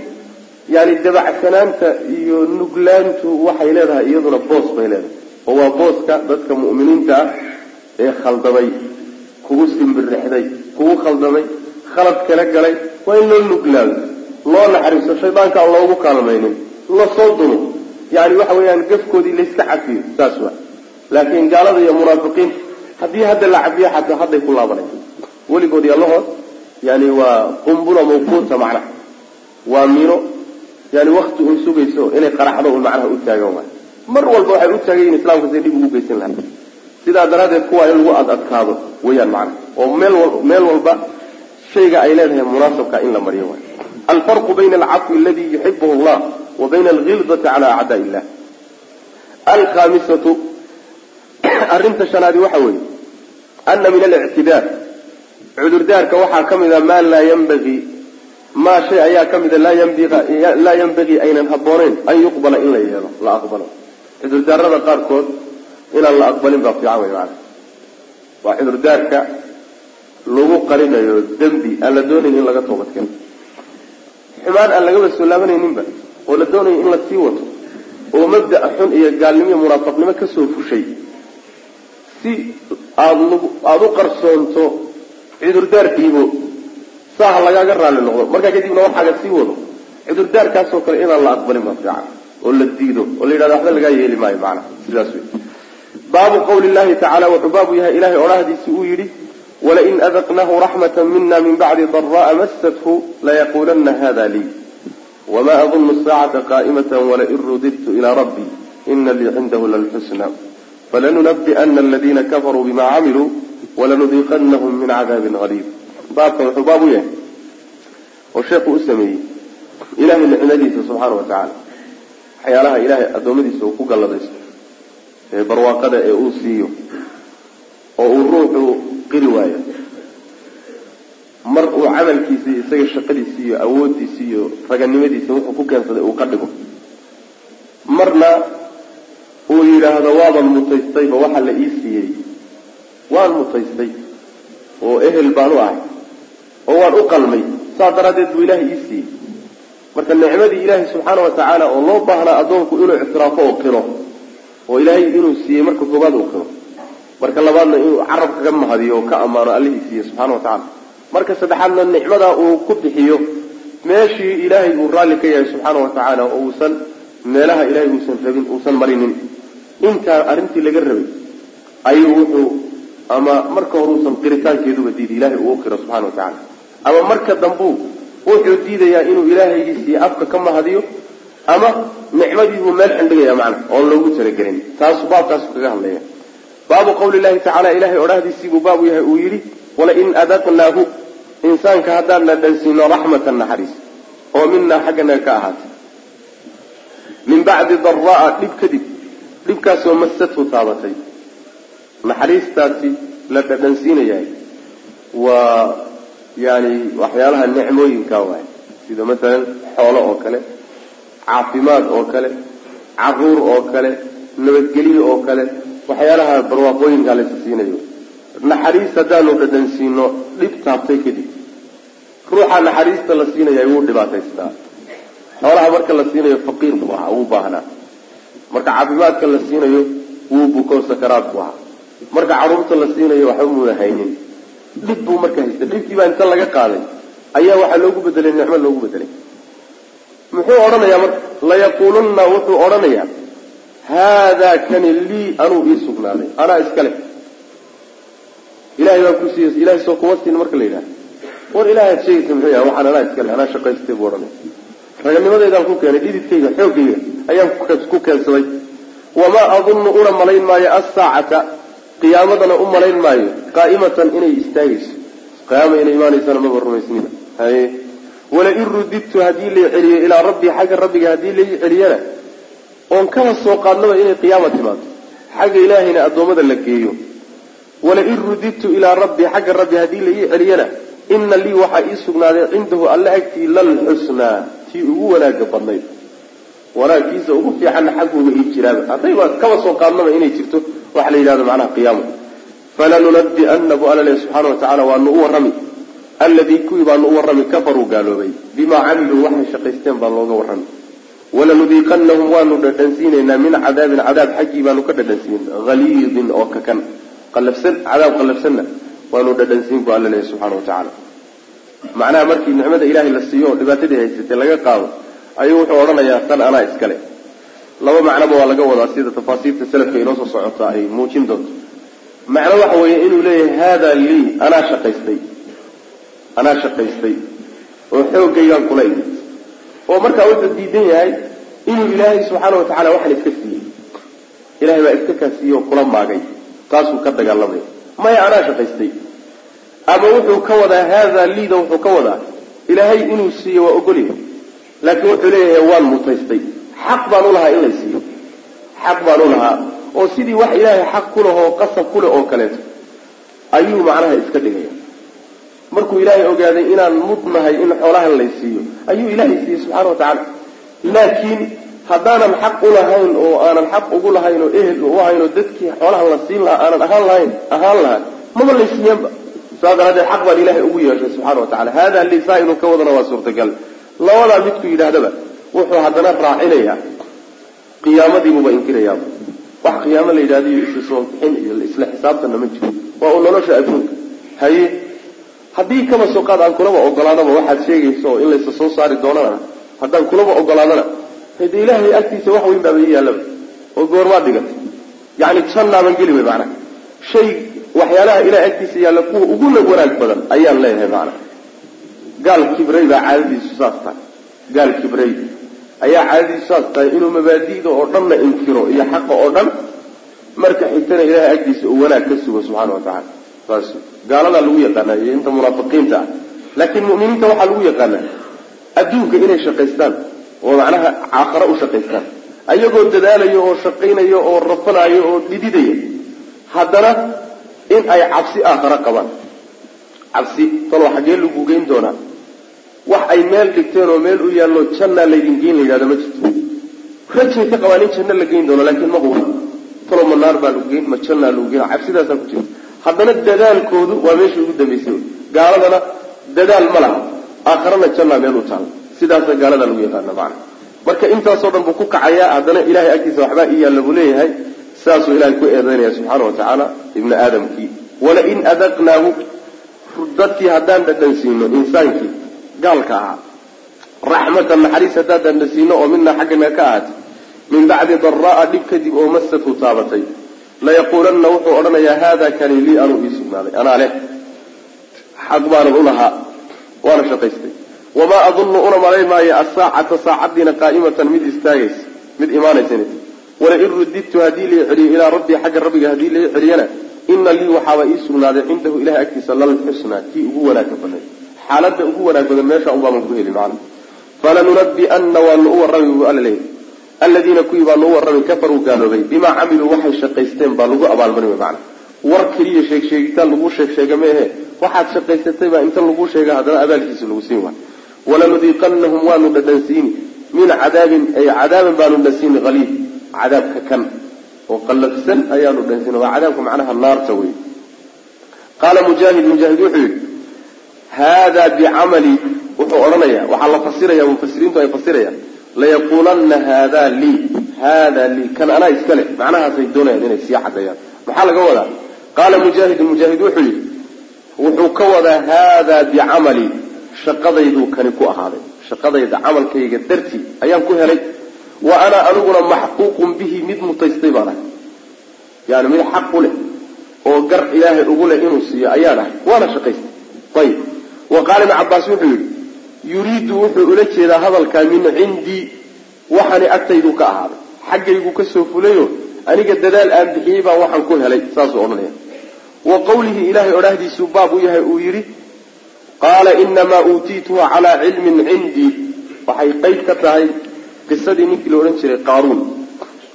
yani dabacsanaanta iyo nuglaantu waxay leedahay iyaduna boos bay leedahay. Oo waa booska dadka mu'miniinta ah ee khaldamay kugu simbirixday kugu khaldamay khalad kala galay waa in loo nuglaado loo naxariisto shaydaanka aan loogu kaalmaynin la soo dumo yani waxa weeyaan gafkoodii layska cafiyo saas wa laakiin gaalada iyo munaafiqiinta haddii hadda la cafiyo xataa hadday ku laabanay weligood yallahood yani waa qumbula mawquuta macnaha. Waa mino yani wakti un sugayso inay qaraxdo un macnaha u taagan waay. Mar walba waxay u taagan yihiin islamka say dhib ugu geysan lahaa sidaa daraaddeed kuwaa in lagu ad adkaado weyaan macnaha. Oo meel meel walba shayga ay leedahay munaasabka in la mariyo waay. Alfarqu bayna alcafwi aladi yuxibuhu allah wa bayna algildati cala acdaa illah. Alkhamisatu arrinta shanaadi waxa weeye ana min alictidaar cudurdaarka waxaa ka mida maa laa yanbagii maa shay ayaa ka mida laa yanbagii aynan habbooneyn an yuqbala in la yeelo la aqbalo. Cudurdaarada qaarkood inaan la aqbalin baa fiican wey maana waa cudurdaarka lagu qarinayo dembi aan la doonayn in laga toobadkeeno. Xumaan aan lagaba soo laabanayninba oo la doonayo in la sii wato oo mabda'a xun iyo gaalnimo iyo munaafiqnimo fushay si aada u qarsoonto cudurdaarkiibo saaha lagaaga raalli noqdo. Markaa kadibna waxaaga sii wado. Cudurdaarkaasoo kale inaan la aqbalin baa fiican oo la diido oo la yidhahdo waxba lagaa yeeli maayo macnaha sidaas wey baabu qawli llahi tacala wuxuu baabu yahay ilahay odhahdiisi uu yidhi walain adaqnahu raxmata mina min bacdi dara'a masathu layaqulana hada lii wma adunu saacata qa'imata walain rudidtu ilaa rabbi ina lii cindahu lalxusna falanunabi'ana aladina kafaruu bima camiluu walanudiiqanahum min cadaabin haliib baabkan wuxuu baab u yahay oo sheekhu u sameeyey ilahay nicmadiisa subxaana wa waxyaalaha ilahay addoommadiisa uu ku galladaysto ee barwaaqada ee uu siiyo oo uu ruuxu qiri waayo mar uu camalkiisa isaga shaqadiisa iyo awoodiisa iyo raganimadiisa wuxuu ku keensaday uu ka dhigo. Marna uu yidhaahdo waaban mutaystayba waxa la ii siiyey. Waan mutaystay oo ehel baan u ahay oo waan u qalmay. Saas daraaddeed buu ilaahay ii siiyey. Marka nicmadii ilaahay subxaana wa tacaala oo loo baahnaa addoonku inuu ictiraafo oo qiro oo ilaahay inuu siiyey marka koobaad uu qiro marka labaadna inuu carabka ka mahadiyo oo ka ammaano allihii siiyey subxana wa tacala marka saddexaadna nicmadaa uu ku bixiyo meeshii ilaahay uu raalli ka yahay subxaana wa tacaala oo uusan meelaha ilaahay uusan rabin uusan marinin intaa arrintii laga rabay ayuu wuxuu ama marka hore uusan qiritaankeeduba diiday ilahay uu qiro subxana wa tacala ama marka dambuu wuxuu diidayaa inuu ilaahaygiisii afka ka mahadiyo ama nicmadiibuu meel xindhigaya macna oon loogu talagelin. Taasu baabkaasu kaga hadlaya baabu qawli llahi tacala ilahay odhahdiisiibuu baabu yahay uu yidhi walain adaqnaahu insaanka haddaan na dhansiino raxmatan naxariis oo minaa xagganaga ka ahaatay. Min bacdi daraa dhib kadib dhibkaasoo masathu taabatay. Naxariistaasi la dhadhansiinayahay waa yani waxyaalaha nicmooyinka waay sida masalan xoolo oo kale caafimaad oo kale carruur oo kale nabadgelyo oo kale waxyaalaha barwaaqooyinkaa laysa siinayo. Naxariis haddaanu dhadhansiino dhib taabtay kadib ruuxa naxariista la siinaya wuu dhibaataystaa xoolaha marka la siinayo faqiir buu ahaa wuu baahnaa. Marka caafimaadka la siinayo wuu buko sakaraad buu ahaa. Marka carruurta la siinayo waxba muuna haynin. Dhib buu marka haysta dhibkii baa inta laga qaaday. Ayaa waxaa loogu bedelay nicmo loogu bedelay muxuu odhanayaa marka layaquulunna wuxuu odhanayaa haadaa kani lii anuu ii sugnaaday. Anaa iskale ilahay baan ku siiy ilahay soo kuma siin marka la yidhaha war ilahay ad sheegaysa muxuu yahay waxaan anaa iskale anaa shaqaystay buu odhanaya raganimadeydaan ku keenay dhididkayga xoogayga ayaan ku keensaday. Wamaa adunnu una malayn maayo assaacata qiyaamadana u malayn maayo qaa'imatan inay istaagayso. Qiyaama inay imaanaysana maba rumaysnina haye? Walain rudidtu haddii lay celiyo ilaa rabbii xagga rabbiga haddii lay celiyana oon kaba soo qaadnaba inay qiyaama timaado. Xagga ilaahayna addoommada la geeyo. Walain rudidtu ilaa rabbii xagga rabbi haddii la ii celiyana ina lii waxaa ii sugnaaday cindahu alla agtii lalxusnaa tii ugu wanaaga badnayd wanaagkiisa ugu fiicanna xagguuga ii jiraaba haddayba kaba soo qaadnaba inay jirto waxa la yidhahdo macnaha qiyaamo falanunabi'anna bu alla lehy subxaana wa tacala waanu u warrami. Alladii kuwii baanu u warrami kafaruu gaaloobay. Bimaa camiluu waxay shaqaysteen baa looga warrami. Walanudiiqanahum waanu dhadhansiinaynaa min cadaabin cadaab xaggii baanu ka dhadhansiin haliidin oo kakan. Qalafsan cadaab qalafsanna waanu dhadhansiin bu alla lehy subxana wa tacaala. Macnaha markii nicmada ilaahay la siiyo oo dhibaatadii haysatay laga qaado ayuu wuxuu odhanayaa tan anaa iskale laba macnoba waa laga wadaa sida tafaasiirta salafka inoo soo socota ay muujin doonto. Macno waxa weeye inuu leeyahay haada lii anaa shaqaystay anaa shaqaystay oo xoogaygaan kula imid oo markaa wuxuu diidan yahay inuu ilaahay subxaana wa tacala waxan iska siiyey. Ilahay baa iska kaa siiyey oo kula maagay taasuu ka dagaalamaya maya anaa shaqaystay. Ama wuxuu ka wadaa haada liida wuxuu ka wadaa. Ilaahay inuu siiyo waa ogolyahay laakiin wuxuu leeyahay waan mutaystay. Xaq baan lahaa in lay siiyo. Xaq baan u lahaa. Oo sidii wax ilaahay xaq ku leh oo qasab ku leh oo kaleeto ayuu macnaha iska dhigaya. Markuu ilaahay ogaaday inaan mudnahay in xoolahan lay siiyo ayuu ilaahay siiyey subxaana wa tacaala. Laakiin haddaanan xaq u lahayn oo aanan xaq ugu lahayn oo ehel u ahayn oo dadkii xoolahan la siin lahaa aanan ahaan lahayn ahaan lahaa maba lay siiyeenba saas daraaddeed xaq baan ilaahay ugu yeeshay subxana wa tacala hada lisaa inuu ka wadana waa suurtagal. Labadaa midku yidhaahdaba wuxuu haddana raacinayaa qiyaamadiibuba inkirayaaba wax qiyaamo la yidhahdo iyo isla soo bixin iyo isla xisaabtanna ma jiro. Waa uu nolosha adduunka haye haddii kaba soo qaad aan kulaba ogolaadaba waxaad sheegaysa oo in laysa soo saari doonana. Haddaan kulaba ogolaadana hade ilaahay agtiisa wax weyn baaba ii yaallaba oo goormaad dhigatay yacni jannaaban geli way macnaha. Shay waxyaalaha ilahay agtiisa yaalla kuwa uguna wanaag badan ayaan leeyahay macnaha. Gaal kibrey baa caadadiisu saas tahay. Gaal kibrey ayaa caadadiisu saas tahay inuu mabaadi'da oo dhanna inkiro iyo xaqa oo dhan marka xigtana ilaahay agtiisa uu wanaag ka sugo subxaana wa tacala saas gaaladaa lagu yaqaanaa iyo inta munaafiqiinta ah. Laakiin mu'miniinta waxaa lagu yaqaanaa adduunka inay shaqaystaan oo macnaha aakhare u shaqaystaan. Ayagoo dadaalayo oo shaqaynayo oo rafanayo oo dhididaya haddana in ay cabsi aakhare qabaan. Cabsi talo xaggee lagu geyn doonaa wax ay meel dhigteen oo meel u yaallo jannaa laydin geyn la yidhahda ma jirto. Rajay ka qabaan in janno la geyn doono laakiin ma huba talo ma baa lagu geyn ma jannaa lagu geyn cabsidaasaa ku jirta haddana dadaalkoodu waa meesha ugu dambaysay gaaladana dadaal ma laha. Aakharana jannaa meel u taala sidaasa gaalada lagu yaqaana macana marka intaasoo dhan buu ku kacayaa haddana ilahay agtiisa waxbaa ii yaalla buu leeyahay sidaasuu ilahay ku eedaynaya subxaana wa tacaala ibni aadamkii. Walain adaqnaahu dadkii haddaan dhadhansiino insaankii gaalka ahaa. Raxmatan naxariis haddaan dhadhansiino oo minaa xaggana ka ahaatay. Min bacdi daraa dhib kadib oo masatu taabatay. Layaquulanna wuxuu odhanayaa haada kani lii anuu ii sugnaaday. Anaa leh xaq baanan u lahaa waana shaqaystay wamaa adunnu una malay maayo asaacata saacadiina qaa'imatan mid istaagaysa mid imaanaysan walain rudidtu haddii lai celiyo ilaa rabbii xagga rabbiga haddii lai celiyana ina lii waxaaba ii sugnaaday cindahu ilahay agtiisa lalxusnaa kii ugu wanaagka badnay xaaladda ugu wanaag badan meesha unbaaban ku heli macna falanunabi'anna waanu u warrami buu alla leeyahy aladiina kuwii baanu u warrami kafaruu gaaloobay bimaa camiluu waxay shaqaysteen baa lagu abaalmarin wey macna war keliya sheeg sheegitaan lagu sheeg sheega meehe waxaad shaqaysatay baa inta lagu sheega haddana abaalkiisa lagu siin waay walanudiiqanahum waanu dhadhansiini min cadaabin ay cadaaban baanu dhasiini haliid cadaabka kan oo qallafsan ayaanu dhansiina waa cadaabka macnaha naarta wey qaala mujaahid mujaahid wuxuu yidhi haadaa bicamali wuxuu odhanayaa waxaa la fasiraya mufasiriintu ay fasirayaan layaquulanna haadaa lii haadaa lii kan anaa iska leh macnahaasay doonayaan inay sii caddeeyaan maxaa laga wadaa qaala mujaahidun mujaahid wuxuu yidhi wuxuu ka wadaa haadaa bicamali shaqadayduu kani ku ahaaday shaqadayda camalkayga dartii ayaan ku helay. Wa ana aniguna maxquuqun bihi mid mutaystay baan ahay. Yani mid xaq u leh oo gar ilaahay ugu leh inuu siiyo ayaan ahay. Waana shaqaystay. Ayib wa qaala ibn cabaas wuxuu yidhi yuriidu wuxuu ula jeedaa hadalkaa min cindii waxani agtaydu ka ahaaday xaggaygu ka soo fulayo aniga dadaal aan bixiyey baan waxaan ku helay. Saasuu odhanaya wa qawlihi ilaahay odhahdiisuu baab u yahay uu yidhi qaala inamaa uutiituhu calaa cilmin cindii waxay qeyb ka tahay qisadii ninkii la odhan jiray qaaruun.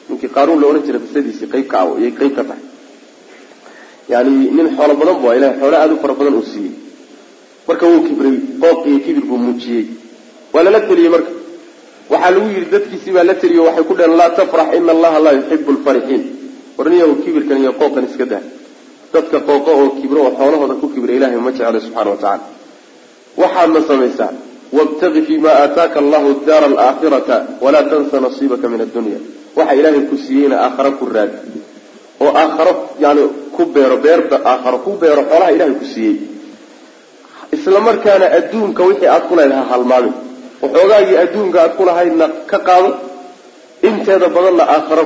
Ninkii qaaruun la odhan jiray qisadiisii qeyb ka ah ayay qeyb ka tahay. Yani nin xoolo badan bu ilahay xoolo aada u fara badan uu siiyey. Marka wuu kibray qooq iyo kibir buu muujiyey. Waa lala teliyey marka. Waxaa lagu yidhi dadkiisii baa la teliyo waxay ku dheheen laa tafrax ina allaha laa yuxibu lfarixiin warniyahu kibirkan iyo qooqan iska dah. Dadka qooqo oo kibro oo xoolahooda ku kibra ilahay ma jeclo subxana wa tacala waxaadna samaysaa wabtagi fi ma aataaka allahu daara alaakhirata walaa tansa nasiibaka min addunya. Waxa ilaahay ku siiyeyna aakhara ku raadi oo aakharo yani ku beero beerba aakharo ku beero xoolaha ilahay ku siiyey. Isla markaana adduunka wixii aad ku leedahay halmaamin waxoogaagii adduunka aad ku lahaydna ka qaado. Inteeda badanna aakharo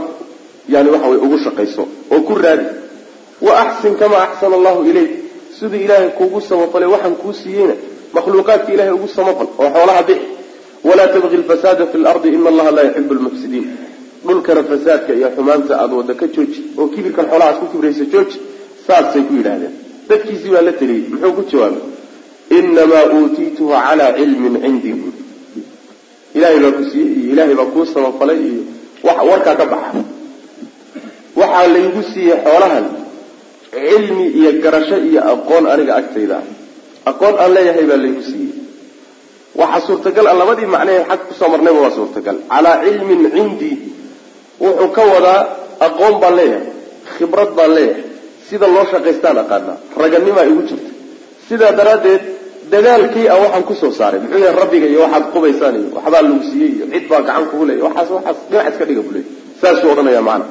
yani waxa way ugu shaqayso oo ku raadi. Wa axsin kamaa axsana allahu ilayk. Siduu ilaahay kuugu samafalay waxaan kuu siiyeyna makhluuqaadka ilahay ugu samafal oo xoolaha bixi. Walaa tabqi lfasaada fi lardi ina allaha laa yuxibu lmufsidiin dhulkana fasaadka iyo xumaanta aada wadda ka jooji oo kibirkan xoolahaas ku kibraysa jooji saasay ku yidhaahdeen. Dadkiisii baa la teliyey muxuu ku jawaabay? Inamaa uutiituhu calaa cilmin cindii buui ilahay baa ku siiyey iyo ilaahay baa kuu samafalay iyo warkaa ka baxa. Waxaa laygu siiyey xoolahan cilmi iyo garasho iyo aqoon aniga agtayda ah aqoon aan leeyahay baa laygu siiyey. Waxaa suurtagal a labadii macnahee xag ku soo marnayba waa suurtagal. Calaa cilmin cindii wuxuu ka wadaa aqoon baan leeyahay khibrad baan leeyahay. Sida loo shaqaystaan aqaanaa raganimaa igu jirta. Sidaa daraaddeed dadaalkii a waxaan ku soo saaray muxuu yahay rabbiga iyo waxaad qubaysaan iyo waxbaa lagu siiyey iyo cid baa gacan kugu leeya waxaas waxaas dhinac iska dhiga buu leey saasuu odhanaya macana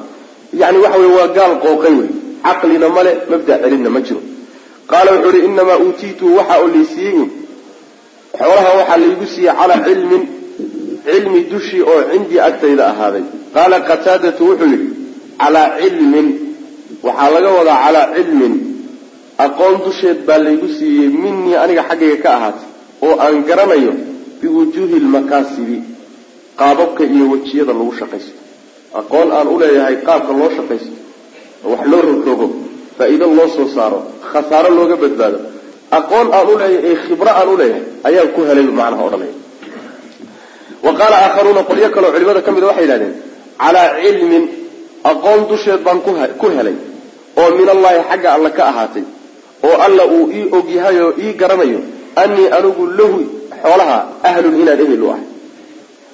yani waxa wey waa gaal qooqay wey caqlina male mabda celinna ma jiro qaala wuxuu ihi inamaa uutiitu waxa oo laysiiyey xoolaha waxaa laygu siiyey calaa cilmin cilmi dushii oo cindii agtayda ahaaday. Qaala qataadatu wuxuu yidhi calaa cilmin waxaa laga wadaa calaa cilmin. Aqoon dusheed baa laygu siiyey minii aniga xaggayga ka ahaatay oo aan garanayo biwujuuhi lmakaasibi qaababka iyo wejiyada lagu shaqaysto. Aqoon aan uleeyahay qaabka loo shaqaysto wax loo rogrogo faa-iido loo soo saaro khasaaro looga badbaado. Aqoon aan uleeyahay ee khibro aan uleeyahay ayaan ku helay macnaha odhanaya wa qaala aakharuuna qolyo kaleo culimada ka mida waxay yidhahdeen calaa cilmin aqoon dusheed baan ku helay oo min allahi xagga alla ka ahaatay oo alla uu ii ogyahay oo ii garanayo anii anigu lahu xoolaha ahlun inaan ehel u ahay.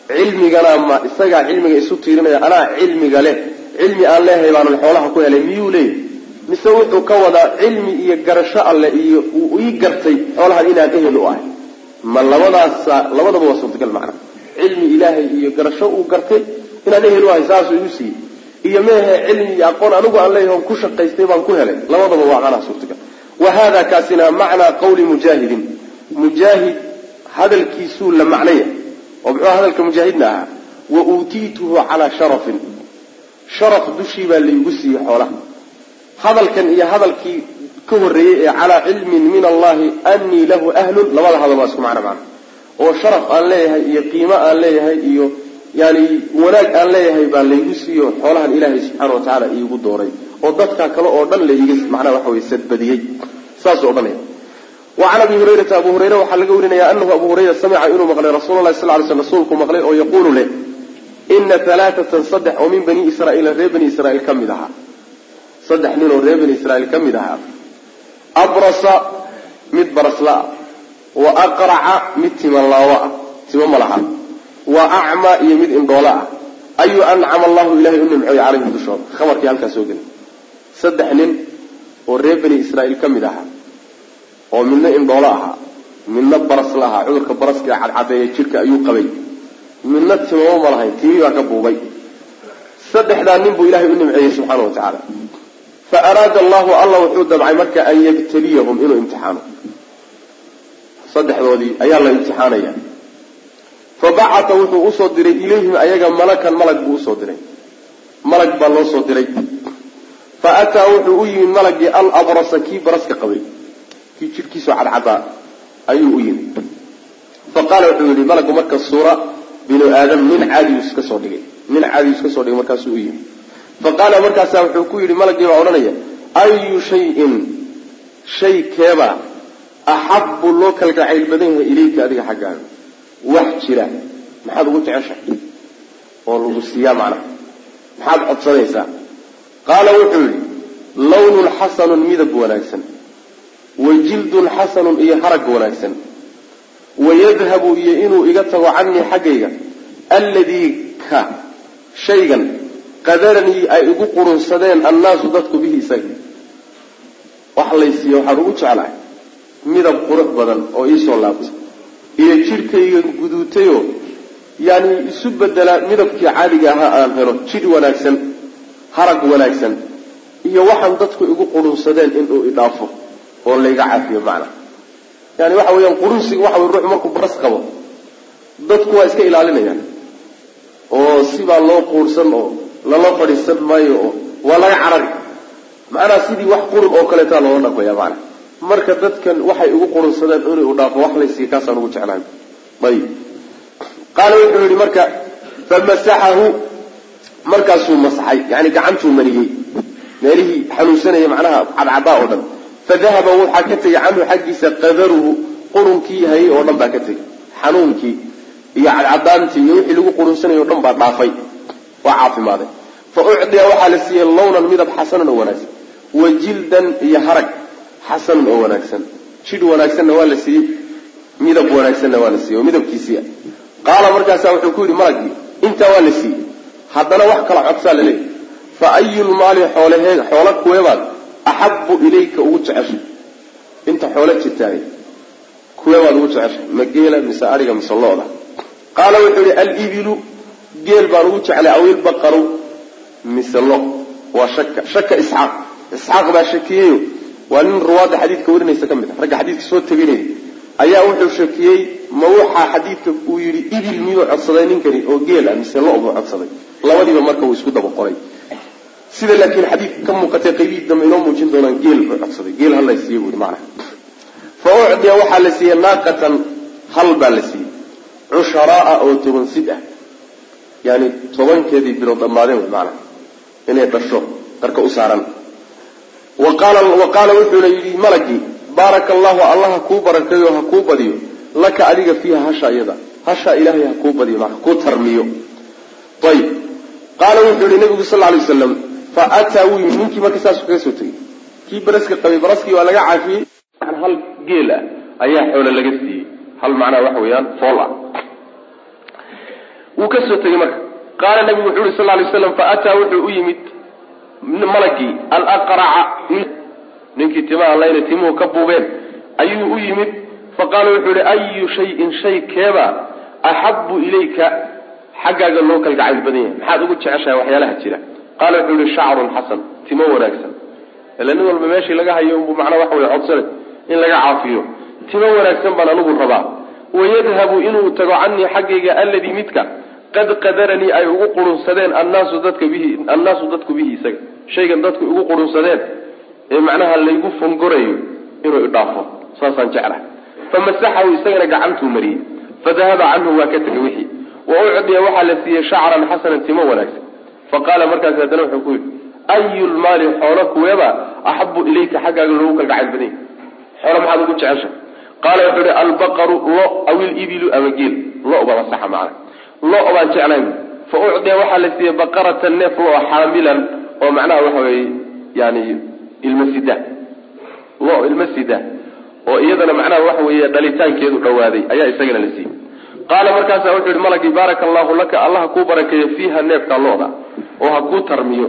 Cilmigana ma isagaa cilmiga isu tiirinaya anaa cilmiga leh cilmi aan leehay baanan xoolaha ku helay miyuu leeyahy mise wuxuu ka wadaa cilmi iyo garasho alle iyo uu ii gartay xoolahan inaan ehel u ahay. Ma labadaasa labadaba waa suurtagal macna. Cilmi ilaahay iyo garasho uu gartay inaan ehel u ahay saasuu igu siiyey. Iyo meehe cilmi iyo aqoon anigu aan leeyahay on ku shaqaystay baan ku helay. Labadaba waa macnaha suurtagal. Wa hada kaasina macnaa qawli mujaahidin. Mujaahid hadalkiisuu la macnaya. Oo muxuu hadalka mujaahidna ahaa? Wa uutiituhu calaa sharafin. Sharaf dushii baa laygu siiyey xoolaha hadalkan iyo hadalkii ka horreeyey ee calaa cilmin min allahi anii lahu ahlun labada hadal waa isku macno macna oo sharaf aan leeyahay iyo qiimo aan leeyahay iyo yani wanaag aan leeyahay baa laygu siiyo xoolahan ilaahay subxaana wa tacaala iigu dooray. Oo dadkaa kale oo dhan laiga macnaha waxa wey sadbadiyey. Saasuu odhanaya wacan abi hurayrata abu hurayre waxaa laga warinaya anahu abu hurayra samica inuu maqlay rasuula lahi sal ly sl rasuulku maqlay oo yaquulu leh ina alaaatan saddex oo min bani israaiila reer bani israiil ka mid ahaa saddex nin oo reer bani israiil ka mid ahaa. Abrasa mid barasla-a wa aqraca mid timalaawo ah timo malaha wa acma iyo mid indhoolo ah. Ayuu ancama allahu ilahay u nimcooy calayhim dushooda khabarkii halkaa soo saddex nin oo reer bani israiil ka mid ahaa. Oo midna indhoolo ahaa. Midna barasla ahaa. Cudurka baraska ee jidhka ayuu qabay. Midna timamo ma lahayn. Timii baa ka buubay. Saddexdaa nin buu ilahay u nimceeyey subxaana wa tacaala fa araada allahu allah wuxuu dabcay marka an yabtaliyahum inuu imtixaano saddexdoodii ayaa la imtixaanaya fa bacata wuxuu u soo diray ilayhim ayaga malakan malag buu u soo diray malag baa loo soo diray fa ataa wuxuu u yimid malagii alabrasa kii baraska qabay kii jidhkiisoo cadcadaa ayuu u yimid fa qaala wuxuu yihi malagu marka suura binu aadam nin caadiyu iska soo dhigay nin caadiyu iska soo dhigay markaasuu u yimid fa qaala markaasaa wuxuu ku yidhi malagii baa odhanaya ayu shayin shay keebaa axabu loo kalgacayl badan yahay ilayka adiga xaggaaga. Wax jira maxaad ugu jeceshahay? Oo lagu siiyaa macnaha maxaad codsanaysaa? Qaala wuxuu yidhi lawnun xasanun midab wanaagsan wa jildun xasanun iyo harag wanaagsan wayadhabu iyo inuu iga tago canii xaggayga alladii ka shaygan qadaranii ay igu qurunsadeen annaasu dadku bihi isaga. Wax laysiiya waxaan ugu jeclahay midab qurux badan oo iisoo laabtay iyo jidhkayga guduutayoo yani isu bedelaa midabkii caadiga ahaa aan helo jidh wanaagsan harag wanaagsan iyo waxaan dadku igu qurunsadeen inuu idhaafo oo layga caafiyo macna. Yani waxa weeyaan qurunsiga waxa wey ruux markuu baras qabo dadku waa iska ilaalinayaan. Oo sibaa loo quursan oo lala fadhiisan maayo waa laga carari. Macnaha sidii wax qurun oo kaleetaa loola dhaqmaya macna marka dadkan waxay igu qurunsadeen inuu dhaafo wax laysiiya kaasaan ugu jeclahay ayib. Qaala wuxuu yihi marka famasaxahu markaasuu masaxay yani gacantuu mariyey meelihii xanuunsanaya macnaha cadcadaa oo dhan. Fadahaba waxaa ka tegay canhu xaggiisa qadaruhu qurunkii hayay oo dhan baa ka tegay. Xanuunkii iyo cadcadaantii iyo wixii lagu qurunsanayay o dhan baa dhaafay waa caafimaaday. Fa ucdiya waxaa la siiyey lawnan midab xasanan oo wanaagsan. Wa jildan iyo harag xasanan oo wanaagsan. Jidh wanaagsanna waa la siiyey midab wanaagsanna waa la siiyey oo midabkiisiia qaala markaasaa wuxuu ku yidhi malagii intaa waa la siiyey haddana wax kala codsaa la leeyahy fa ayulmaali xoolahee xoolo kuweebaad axabu ilayka ugu jeceshay. Inta xoolo jirtaay kuweebaad ugu jeceshay ma geela mise ariga mise looda. Qaala wuxuu yihi alibilu geel baan ugu jeclay aw ilbaqaru mise lo waa shaka shaka isxaaq. Isxaaq baa shakiyeyo waa nin ruwaadda xadiidka warinaysa ka mid a ragga xadiidka soo teginaya ayaa wuxuu shakiyey ma waxaa xadiidka uu yidhi ibil miyuu codsaday ninkani oo geel ah mise lo buu codsaday. Labadiiba marka uu isku daba qoray. Sida laakiin xadiidka ka muuqatay qaybihii dambe inoo muujin doonaan geel buu codsaday. Geel hal la siiye buu macnaha fa ucdiya waxaa la siiyey naaqatan hal baa la siiyey. Cusharaaa oo toban sid ah yani tobankeedii bilood dhammaadeen wy maanaa inay dhasho qarka u saaran. Wa qaala wuxuuna yidhi malagii baaraka allahu allah kuu barakeeyo ha kuu badiyo. Laka adiga fiiha hasha iyada. Hasha ilaahay ha kuu badiyo maa kuu tarmiyo. Ayib qaala wuxuu yihi nabigu sal lay waslam fa ataa wuu yimi ninkii marka saasuu kaga soo tegey. Kii baraska qabay baraskii waa laga caafiyey. Hal geel ah ayaa xoolo laga siiyey. Hal macnaa waxa weeyaan fool ah wuu ka soo tegey marka. Qaala nabigu wuxuu yihi sal lay slam fa ataa wuxuu u yimid malagii alaqraca ninkii timaha layna timuhu ka buubeen. Ayuu u yimid faqaala wuxuu yihi ayu shayin shay keeba axabu ilayka. Xaggaaga loo kalgacayl badan yahay. Maxaad ugu jeceshahay waxyaalaha jira. Qaala wuxuu yihi shacrun xasan timo wanaagsan. Ila nin walba meeshii laga hayo unbu macnaa waxa wey codsane in laga caafiyo. Timo wanaagsan baan anigu rabaa. Wayadhabu inuu tago canii xaggayga alladii midka qad qadaranii ay ugu qurunsadeen annaasu dadka bihi annaasu dadku bihi isaga. Shaygan dadku igu qurunsadeen ee macnaha laygu fongorayo inuu idhaafo saasaan jeclahay. Famasaxahu isagana gacantuu mariyey. Fadahaba canhu waa ka tegay wixii. Wa ucdiya waxaa la siiyey shacran xasanan timo wanaagsan. Faqaala markaas haddana wuxuu ku yidhi ayulmaali xoolo kuweeba axabu ilayka xaggaaga loogu kalgacayl badanya xoolo maxaad ugu jecesha qaala wuxuu ihi albaqaru lo aw ilibilu ama geel lo baa masaxa macna lo baan jeclayn. Fa ucdiya waxaa la siiyey baqaratan neef lo xaamilan oo macnaha waxa weeye yani ilma sida. Lo ilma sida oo iyadana macnaha waxa weeye dhalitaankeedu dhawaaday ayaa isagana la siiyey. Qaala markaasa wuxuu yihi malagii baaraka allahu laka allah ha kuu barakeeyo fiiha neefka looda oo ha kuu tarmiyo.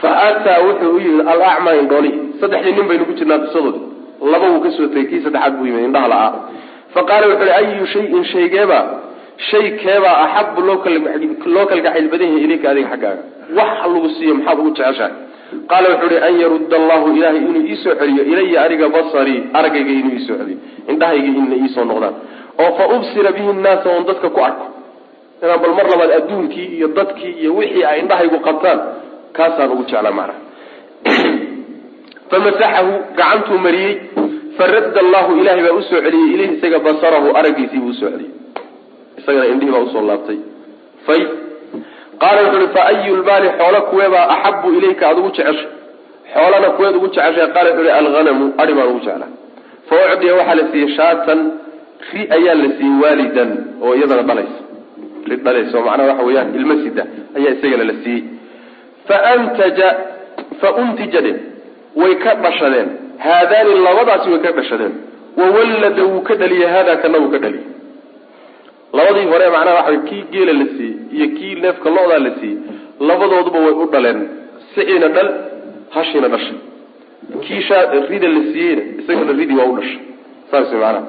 Fa ataa wuxuu u yimid alacmaa indhooli saddexdii nin baynu ku jirnaa qisadoodi. Laba wuu ka soo tegey kii saddexaad buu yimid indhaha la-aa fa qaala wuxuu yihi ayu shayin shaygeeba shay keebaa axabu loo kalgacayl badan yahay ilayka adiga xaggaaga. Wax lagu siiyo maxaad ugu jeceshahay? Qaala wuxuu ihi an yarudda allahu ilaahay inuu iisoo celiyo ilaya aniga basarii aragayga inuu iisoo celiyo. Indhahayga inna iisoo noqdaan. Oo fa ubsira bihi nnaasa oon dadka ku arko. Inaan bal mar labaad adduunkii iyo dadkii iyo wixii ay indhahaygu qabtaan kaasaan ugu jeclaa macnaha famasaxahu gacantuu mariyey. Faradda allahu ilahay baa u soo celiyey ilayhi isaga basarahu araggiisii buu u soo celiyey isagana indhihii baa u soo laabtay. Fay qaala wuxu uhi fa lmaali xoolo kuweebaa axabu ilayka aada ugu jeceshay? Xoolana kuweed ugu jeceshay qaala wuxu uhi alghanamu ari baan ugu jeclaa. Fa ucdiya waxaa la siiyey shaatan ri ayaa la siiyey waalidan oo iyadana dhalaysa ri dhalaysa oo macnaha waxa weeyaan ilma sida ayaa isagana la siiyey. Faantaja fa untija way ka dhashadeen. Haadaani labadaasi way ka dhashadeen. Wawallada wuu ka dhaliyey haadaa kana wuu ka dhaliyey labadii hore macnaha waxa kii geela la siiyey iyo kii neefka lo-daa la siiyey labadooduba way u dhaleen siciina dhal hashiina dhashay. Kii rida la siiyeyna isagana ridii waa u dhashay. Saas macnaha.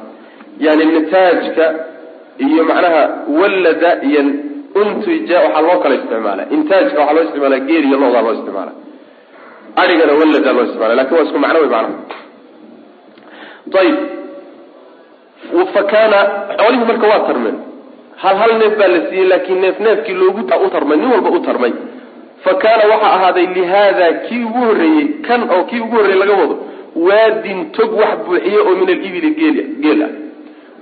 Yani nitaajka iyo macnaha wallada iyo untija waxaa loo kala isticmaala intaajka waxaa loo isticmaala geel iyo lo-daa loo isticmaala arigana wallada loo isticmaala laakiin waa isku macno wey macnaha. Ayib fa kaana xoolihii marka waa tarmeen hal hal neef baa la siiyey laakiin neef neefkii loogu u tarmay nin walba u tarmay. Fa kaana waxaa ahaaday lihaada kii ugu horreeyey kan oo kii ugu horreeyey laga wado waadin tog wax buuxiye oo min alibili geel ah.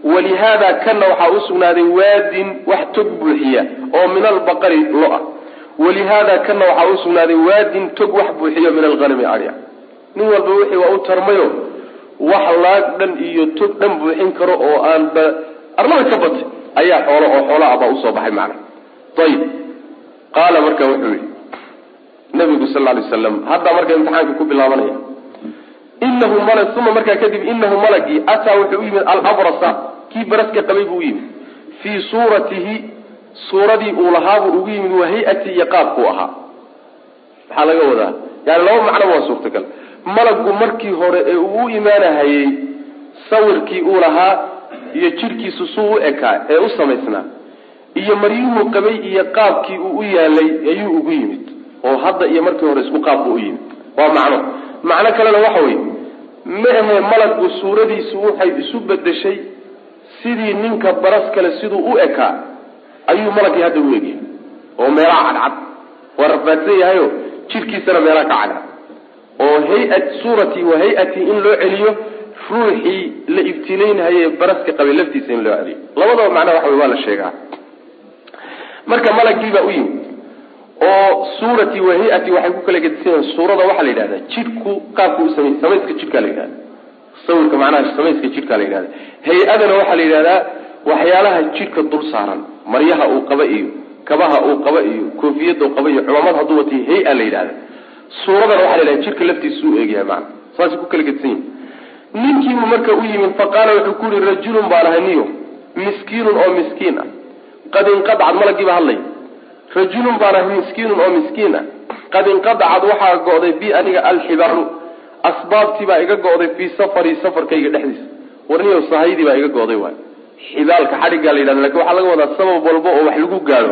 Walihaada kanna waxaa usugnaaday waadin wax tog buuxiya oo min albaqari lo ah. Walihaada kanna waxaa usugnaaday waadin tog wax buuxiya min alhanami adya nin walba wixii waa u tarmayo wax laag dhan iyo tog dhan buuxin karo oo aan ba arlada ka batay ayaa xoolo oo xoola ah baa u soo baxay macna ayib qaala marka wuxuu yihi nabigu sal lay slam hadda marka imtixaanka ku bilaabanaya inahu malag uma markaa kadib inahu malagii ataa wuxuu u yimid alabrasa kii baraska qabay buu u yimid. Fii suuratihi suuradii uu lahaabuu ugu yimid wa hay'ati iyo qaabkuu ahaa. Maxaa laga wadaa? Yani laba macnoba waa suurtagal. Malaggu markii hore ee uu u imaanahayey sawirkii uu lahaa iyo jidhkiisu suu u ekaa ee u samaysnaa iyo maryuhuu qabay iyo qaabkii uu u yaalay ayuu ugu yimid oo hadda iyo markii hore isku qaab buu u yimid. Waa macno. Macno kalena waxa weye ma ahe malaggu suuradiisu waxay isu bedeshay sidii ninka baras kale siduu u ekaa ayuu malagii hadda u egyahay oo meelaha cadcad. Waa rafaadsan yahayo jidhkiisana meelaha ka cadcad. Oo hay'at suurati wa hay'ati in loo celiyo ruuxii la ibtilaynhaye baraska qabay laftiisa in loo celiyo labadaba macnaha waxa waa la sheegaa. Marka malaggiibaa u yimid oo suurati wa hay'ati waxay ku kala gedisan suurada waxaa la yidhahdaa jidhku qaabku u samey samayska jidhkaa la yidhahda sawirka macnaha samayska jidhkaa la yidhahda hay'adana waxaa la yidhahdaa waxyaalaha jidhka dul saaran maryaha uu qaba iyo kabaha uu qaba iyo koofiyada uu qaba iyo cumamad hadduu watay hay'a la yidhahda suuradana waxaa la yidhahda jidhka laftiisa u eegyahay macana saasay ku kala gedisan yihiin ninkiibuu marka u yimid faqaala wuxuu ku yihi rajulun baan ahay niyo miskiinun oo miskiin ah. Qad inqadacad malaggiiba hadlay. Rajulun baan ahay miskiinun oo miskiin ah. Qad inqadacad waxaa go'day bi aniga alxibaaru. Asbaabtii baa iga go'day fii safari safarkayga dhexdiisa. Warniyo sahaydii baa iga go'day waay xibaalka xadhiggaa la yidhahda laakiin waxaa laga wadaa sabab walba oo wax lagu gaadho.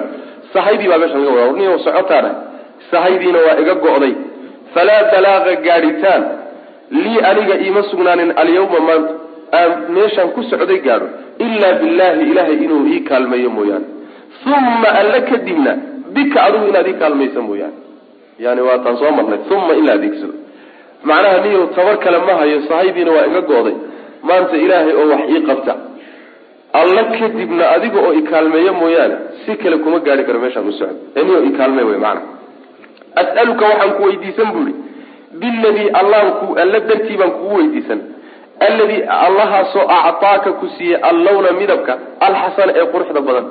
Sahaydii baa meesha laga wadaa. Warniyo socotaana sahaydiina waa iga go'day. Falaa balaaqa gaadhitaan lii aniga iima sugnaanin alyawma maanta aan meeshaan ku socday gaadho ilaa billahi ilaahay inuu ii kaalmeeyo mooyaane. Uma alla kadibna bika adigu inaad ii kaalmaysa mooyaane. Yani waa taan soo marnay uma in la adeegsado. Macnaha niyo tabar kale ma hayo sahaydiina waa iga go'day maanta ilaahay oo wax ii qabta. Alla kadibna adiga oo ikaalmeeyo mooyaane si kale kuma gaari karo meeshaan u socdo. Eniyo ikaalme wey maana as'aluka waxaan ku weydiisan bu biladii allaanku alla dartii baan kugu weydiisan. Alladii allahaasoo actaaka ku siiyey allawna midabka alxasana ee quruxda badan.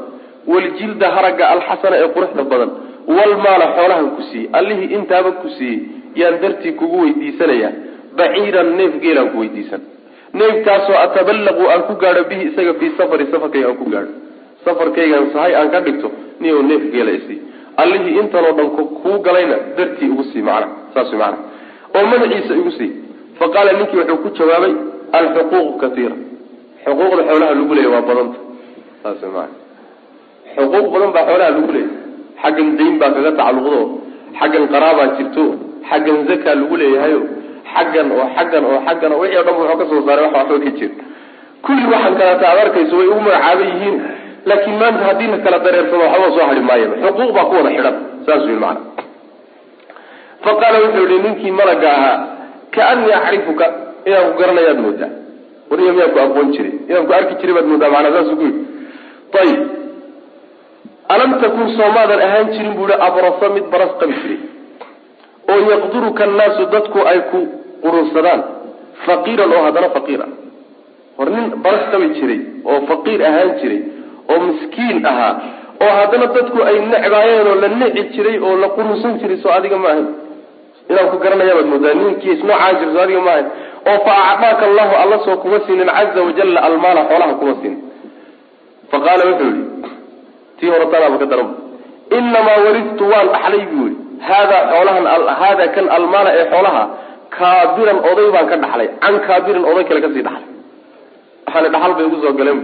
Waljilda haragga alxasana ee quruxda badan. Walmaala xoolahan ku siiyey allihii intaaba ku siiyey yaan dartii kugu weydiisanaya. Baciiran neef geelaan ku weydiisan. Neefkaasoo ataballaqu aan ku gaadho bihi isaga fii safari safarkayga aan ku gaadho. Safarkaygaan sahay aan ka dhigto niyo neef geela isii allihii intanoo dhan kuu galayna dartii igu sii macna saas way oo magaciisa igu sii. Fa qaala ninkii wuxuu ku jawaabay alxuquuqu katiira. Xuquuqda xoolaha lagu leeya waa badanta. Saas way macna xuquuq badan baa xoolaha lagu leeya xaggan dayn baa kaga tacalluqdo xaggan qaraabaa jirto xaggan zakaa lagu leeyahayo xaggan oo xaggan oo xaggan oo wixii o dhan wuxuu ka soo saaray wax waxba ka jir. Kulli waxaan kaleata aad arkayso way ugu magacaaban yihiin laakiin maanta haddii la kala dareersado waxba soo hadhi maayaba. Xuquuq baa ku wada xidhan. Saas wey macana fa qaala wuxuu yihi ninkii malaga ahaa kaanii acrifuka inaan ku garanayaad moodaa. Wariya miyaan ku aqoon jiray inaan ku arki jiray baad moodaa maanaa saasuu ku yidhi. Ayib alam takun soomaadan ahaan jirin buu ihi abrasa mid baras qabi jiray. Oo yaqduruka annaasu dadku ay ku qurunsadaan faqiiran oo haddana faqiir ah hor nin baras qabi jiray oo faqiir ahaan jiray oo miskiin ahaa oo haddana dadku ay necbaayeen oo la nici jiray oo la qurunsan jiray soo adiga ma ahayn inaan ku garanayabaad moodaa ninkii isnoocaa jira soo adiga ma ahayn oo fa acdaaka allahu alla soo kuma siinin caza wajalla almaala xoolaha kuma siinin faqaala wuxuu yihi tii horetanaaba ka daran. Inamaa waridtu waan dhaxlay buu yihi haadaa xoolahan haadaa kan almaala ee xoolaha kaabiran oday baan ka dhaxlay. Can kaabirin oday kale ka sii dhaxlay. Waxaana dhaxal bay ugu soo galeen.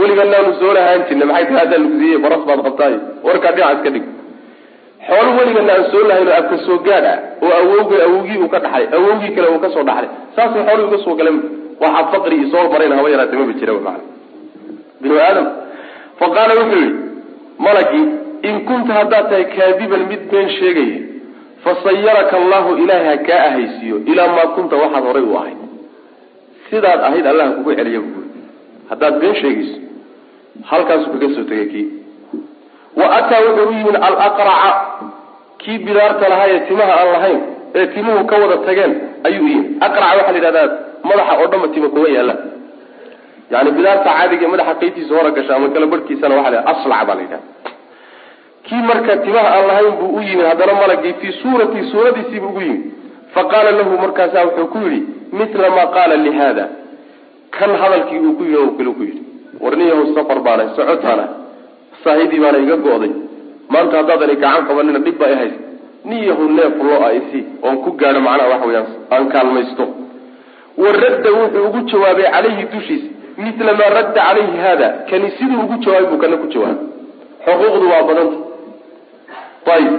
Weligannaanu soo lahaan jirna maxay tahay haddaa lagu siiyey baras baad qabtaay warkaa dhinac iska dhig xoolo weligana aan soo lahayn oo abka soo gaad ah oo awowga awowgii uu ka dhaxlay awowgii kale uu ka soo dhaxlay. Saasay xoolii uga soo galeen waxaa faqri i soo marayn haba yaraate maba jira maana binu aadam fa qaala wuxuu yihi malagii in kunta haddaad tahay kaadiban mid been sheegaya fasayaraka allahu ilaahay ha kaa ahaysiiyo ilaa maa kunta waxaad horay u ahayd. Sidaad ahayd allah kugu celiya buui haddaad been sheegayso halkaasuu kaga soo tegay kii wa ataa wuxuu u yimid alaqraca kii bidaarta lahaa ee timaha aan lahayn ee timuhu ka wada tageen ayuu yimid aqraca waxaa la yidhahdaa madaxa oo dhanba tima kuma yaalla yani bidaarta caadiga madaxa qeybtiisa hora gasha ama kala barhkiisana waxa la aslac baa la yidhahda kii marka timaha aan lahayn buu u yimid haddana malagii fii suurati suuradiisiibu ugu yimid fa qaala lahu markaasa wuxuu ku yidhi mila maa qaala lihada kan hadalkii uu ku yidhi o kale ku yidhi warniyahu safar baana socotaana saahidii baana iga go'day. Maanta haddaadan gacan qabanina dhib baa ihays niyahu neef loo a isi oon ku gaadho macnaha waxa weyaan aan kaalmaysto. Wa radda wuxuu ugu jawaabay calayhi dushiisa mila maa radda calayhi hada kani siduu ugu jawaabay buu kana ku jawaabay. Xuquuqdu waa badanta ayib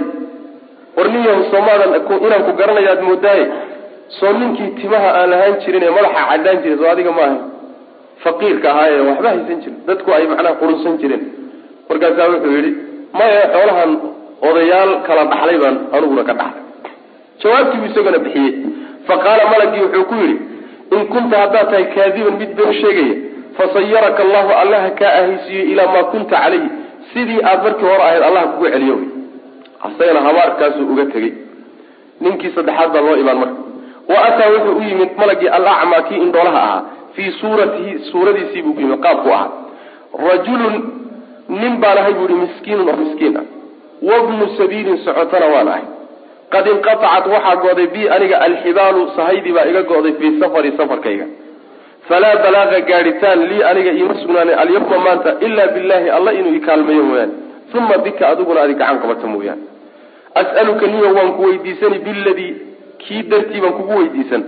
warniyahu soomaadan inaan ku garanayaad moodaaye soo ninkii timaha aan lahaan jirin ee madaxa cadaan jiray soo adiga ma ahay faqiirka ahaa ee waxba haysan jirin. Dadku ay macnaha qurunsan jireen markaasaa wuxuu yidhi maya xoolahan odayaal kala dhaxlay baan aniguna ka dhaxlay jawaabtiibuu isagona bixiyey. Fa qaala malagii wuxuu ku yidhi in kunta haddaad tahay kaadiban mid been sheegaya fasayaraka allahu allaha kaa ahaysiiyo ilaa maa kunta calayhi. Sidii aad markii hore ahayd allah kugu celiyo asagana habaarkaasuu uga tegey. Ninkii saddexaad baa loo imaan marka. Wa ataa wuxuu u yimid malagii alacmaa kii indhoolaha ahaa fii suuratihi suuradiisiibuu ku yimid qaabku ahaa. Rajulun nin baan ahay buu ihi miskiinun oo miskiin ah. Wabnu sabiilin socotana waan ahay qad inqatacat waxaa go'day bi aniga alxibaalu sahaydii baa iga go'day fii safari safarkayga. Falaa balaaqa gaadhitaan lii aniga iima sugnaanin alyawma maanta ilaa billahi alla inuu ikaalmeeyo mooyaane. Uma bika adiguna adi gacan qabata mooyaane. As'aluka niyo waan ku weydiisani biladii kii dartii baan kugu weydiisan.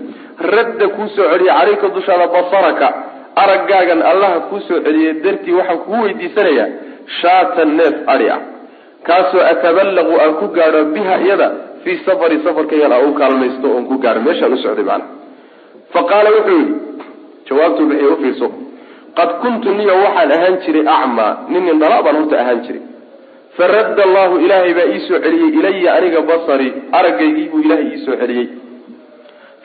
Radda kuu soo celiyey calayka dushaada basaraka araggaagan allaha kuu soo dartii waxaan kugu weydiisanayaa shaatan neef adhi ah kaasoo ataballaqu aan ku gaadho biha iyada fii safari safarkaygan aan u kaalmaysto oon ku gaadho meeshaan u socday macana fa qaala wuxuu yidhi jawaabtuu bixiy u qad kuntu niyo waxaan ahaan jiray acmaa nin indhala baan horta ahaan jiray. Faradda allahu ilaahay baa iisoo celiyey ilaya aniga basari aragaygii buu ilaahay iisoo celiyey.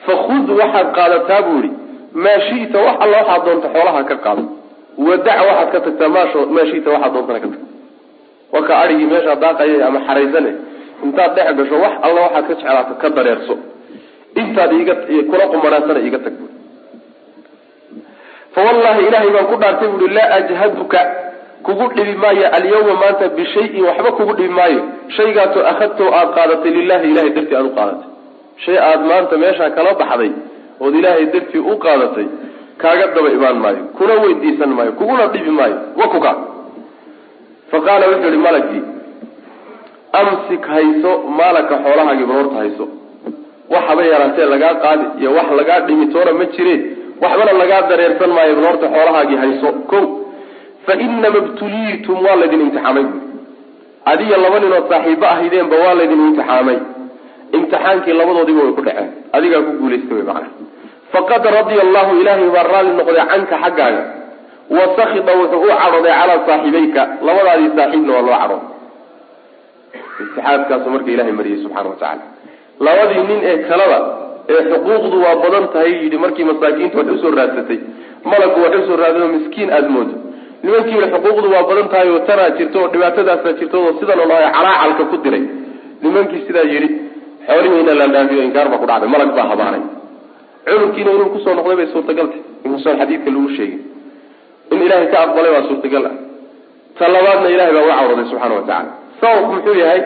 Fakhud waxaad qaadataa buu yihi maa shita wax alla waxaad doonta xoolaha ka qaado wadac waxaad ka tagtaa maa shita waxaad doontana ka tag waa ka adhigii meeshaa daaqaya ama xaraysane intaad dhex gasho wax alla waxaad ka jeclaato ka dareerso. Intaad kula qumanaasana iga tag fa ilaahay baan ku dhaartay buui laa ajhaduka kugu dhibi maayo alyawma maanta bishayin waxba kugu dhibi maayo. Shaygaasoo akhadtoo aada qaadatay lilahi ilahay dartii aada u qaadatay. Shay aada maanta meeshaa kala baxday ood ilaahay dartii u qaadatay kaaga daba imaan maayo kuna weydiisan maayo kuguna dhibi maayo wa kuka fa qaala wuxuu yihi malagii amsik hayso maalaka xoolahaagii baroorta hayso. Wax haba yaraatee lagaa qaadi iyo wax lagaa dhimi toona ma jire. Waxbana lagaa dareersan maayo baroorta xoolahaagii hayso. Ko fa inama ibtuliitum waa laydin imtixaamay. Buui adiga laba ninood saaxiibo ahaydeenba waa laydin imtixaamay. Imtixaankii labadoodiiba way ku dhaceen. Adigaa ku guulaysta wy macana faqad radia allahu ilaahay baa raalli noqday canka xaggaaga. Wa sakida wuxuu u cadhooday calaa saaxibayka. Labadaadii saaxiibna waa loo cadhooday. Imtixaankaasu marka ilahay mariyey subxana wa tacaala. Labadii nin ee kalada ee xuquuqdu waa badan tahay yidhi markii masaakiintu wax u soo raadsatay malaggu wax u soo raadao miskiin aada moodo. Nimankii yihi xuquuqdu waa badan tahay oo tanaa jirto oo dhibaatadaasaa jirto oo sidan oo calaacalka ku diray nimankii sidaa yidhi xoolihiina la dhaafiyo inkaar baa ku dhacday malag baa habaanay cudurkiina inuu ku soo noqday bay suurtagaltay inkuusan xadiidka lagu sheegin. In ilaahay ka aqbalay baa suurtagal ah. Ta labaadna ilahay baa u cawraday subxaana wa tacala sababku muxuu yahay?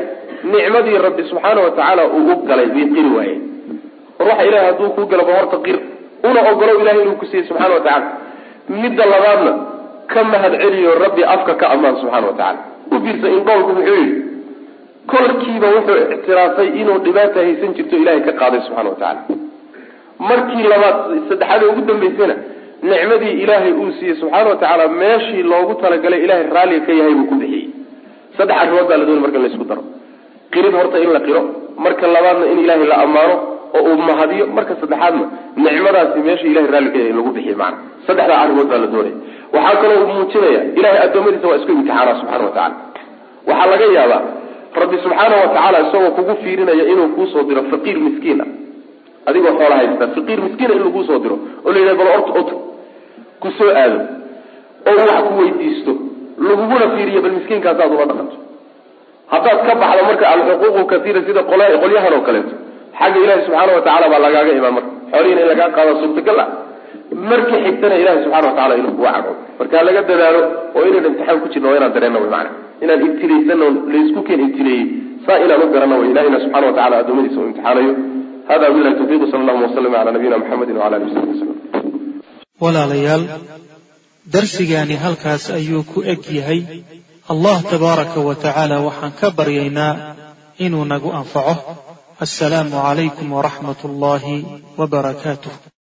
Nicmadii rabbi subxaana wa tacaala uu u galay bay qiri waayeen. Waxa ilahay hadduu kuu galo ba horta qir. Una ogolow ilahay inuu ku siiyey subxana wa tacala midda labaadna ka mahad celiyo rabbi afka ka ammaan subxana wa tacala u fiirsa indhoolku muxuu yidhi kolkiiba wuxuu ictiraafay inuu dhibaata haysan jirto ilahay ka qaaday subxana wa tacaala markii labaad saddexaadee ugu dambaysana nicmadii ilaahay uu siiyey subxaana wa tacaala meeshii loogu talagalay ilahay raalliga ka yahay buu ku bixiyey. Saddex arrimood baa la doonay marka laysku daro. Qirid horta in la qiro marka labaadna in ilaahay la ammaano oo uu mahadiyo marka saddexaadna nicmadaasi meeshii ilahay raalli ka yahay in lagu bixiyo macana saddexdaa arrimood baa la doonaya waxaa kaloo uu muujinaya ilahay addoommadiisa waa isku imtixaanaa subxana wa tacala waxaa laga yaabaa rabbi subxaana wa tacaala isagoo kugu fiirinaya inuu kuusoo diro faqiir miskiin ah adigoo xoola haysta faqiir miskiina in laguu soo diro. Oo la yidhah bal ort ot ku soo aado. Oo wax ku weydiisto. Laguguna fiiriyo bal miskiinkaas aad ula dhaqanto. Haddaad ka baxdo marka alxuquuqu kasiira sida qolyahan oo kaleeto xagga ilahi subxaana wa tacala baa lagaaga imaan marka. Xoolihiina in lagaa qaado suurtagal ah. Markii xigtana ilahi subxana wa tacala inuu kuga cago marka laga dadaalo oo inaynu imtixaan ku jirno waa inaan dareenno wy maana inaan ibtilaysano laysku keen ibtileeyey saa inaan u garanno wy ilahina subxana wa tacala addoommadiisa uu imtixaanayo hada bilahi tawfiiq sala allahuma waslama cala nabiyina muxamedi wala alihi wasabi wasalam walaalayaal darsigaani halkaas ayuu ku eg yahay allah tabaaraka wa tacaala waxaan ka baryaynaa inuu nagu anfaco assalaamu calaykum waraxmat ullaahi wa barakaatuh